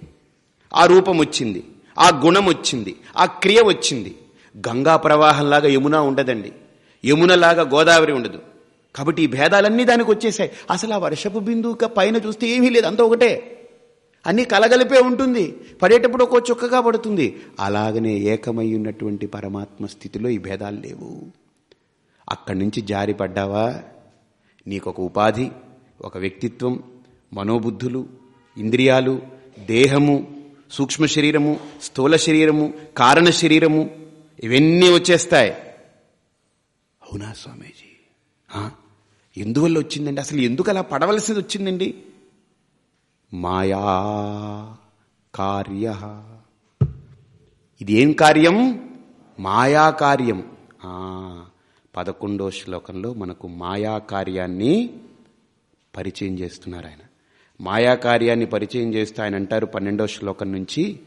ఆ రూపం వచ్చింది ఆ గుణం వచ్చింది ఆ క్రియ వచ్చింది. గంగా ప్రవాహంలాగా యమున ఉండదండి. యమునలాగా గోదావరి ఉండదు. కాబట్టి ఈ భేదాలన్నీ దానికి వచ్చేసాయి. అసలు ఆ వర్షపు బిందువుక పైన చూస్తే ఏమీ లేదు అంతా ఒకటే. అన్నీ కలగలిపే ఉంటుంది. పడేటప్పుడు ఒక్కో చుక్కగా పడుతుంది. అలాగనే ఏకమై ఉన్నటువంటి పరమాత్మ స్థితిలో ఈ భేదాలు లేవు. అక్కడి నుంచి జారి పడ్డావా నీకొక ఉపాధి ఒక వ్యక్తిత్వం మనోబుద్ధులు ఇంద్రియాలు దేహము సూక్ష్మ శరీరము స్థూల శరీరము కారణ శరీరము ఇవన్నీ వచ్చేస్తాయి. అవునా స్వామీజీ? ఎందువల్ల వచ్చిందండి? అసలు ఎందుకు అలా పడవలసింది వచ్చిందండి? మాయా కార్య. ఇది ఏం కార్యం? మాయా కార్యం. పదకొండో శ్లోకంలో మనకు మాయా కార్యాన్ని పరిచయం చేస్తున్నారు ఆయన. మాయా కార్యాన్ని పరిచయం చేస్తూ ఆయన అంటారు పన్నెండో శ్లోకం నుంచి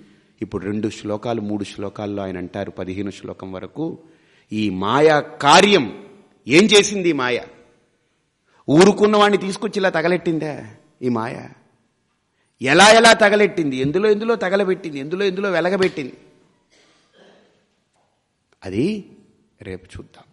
ఇప్పుడు రెండు శ్లోకాలు మూడు శ్లోకాల్లో ఆయన అంటారు పదిహేను శ్లోకం వరకు. ఈ మాయా కార్యం ఏం చేసింది ఈ మాయ? ఊరుకున్న వాడిని తీసుకొచ్చి ఇలా తగలెట్టిందా ఈ మాయ? ఎలా ఎలా తగలెట్టింది? ఎందులో ఎందులో తగలబెట్టింది? ఎందులో ఎందులో వెలగబెట్టింది? అది రేపు చూద్దాం.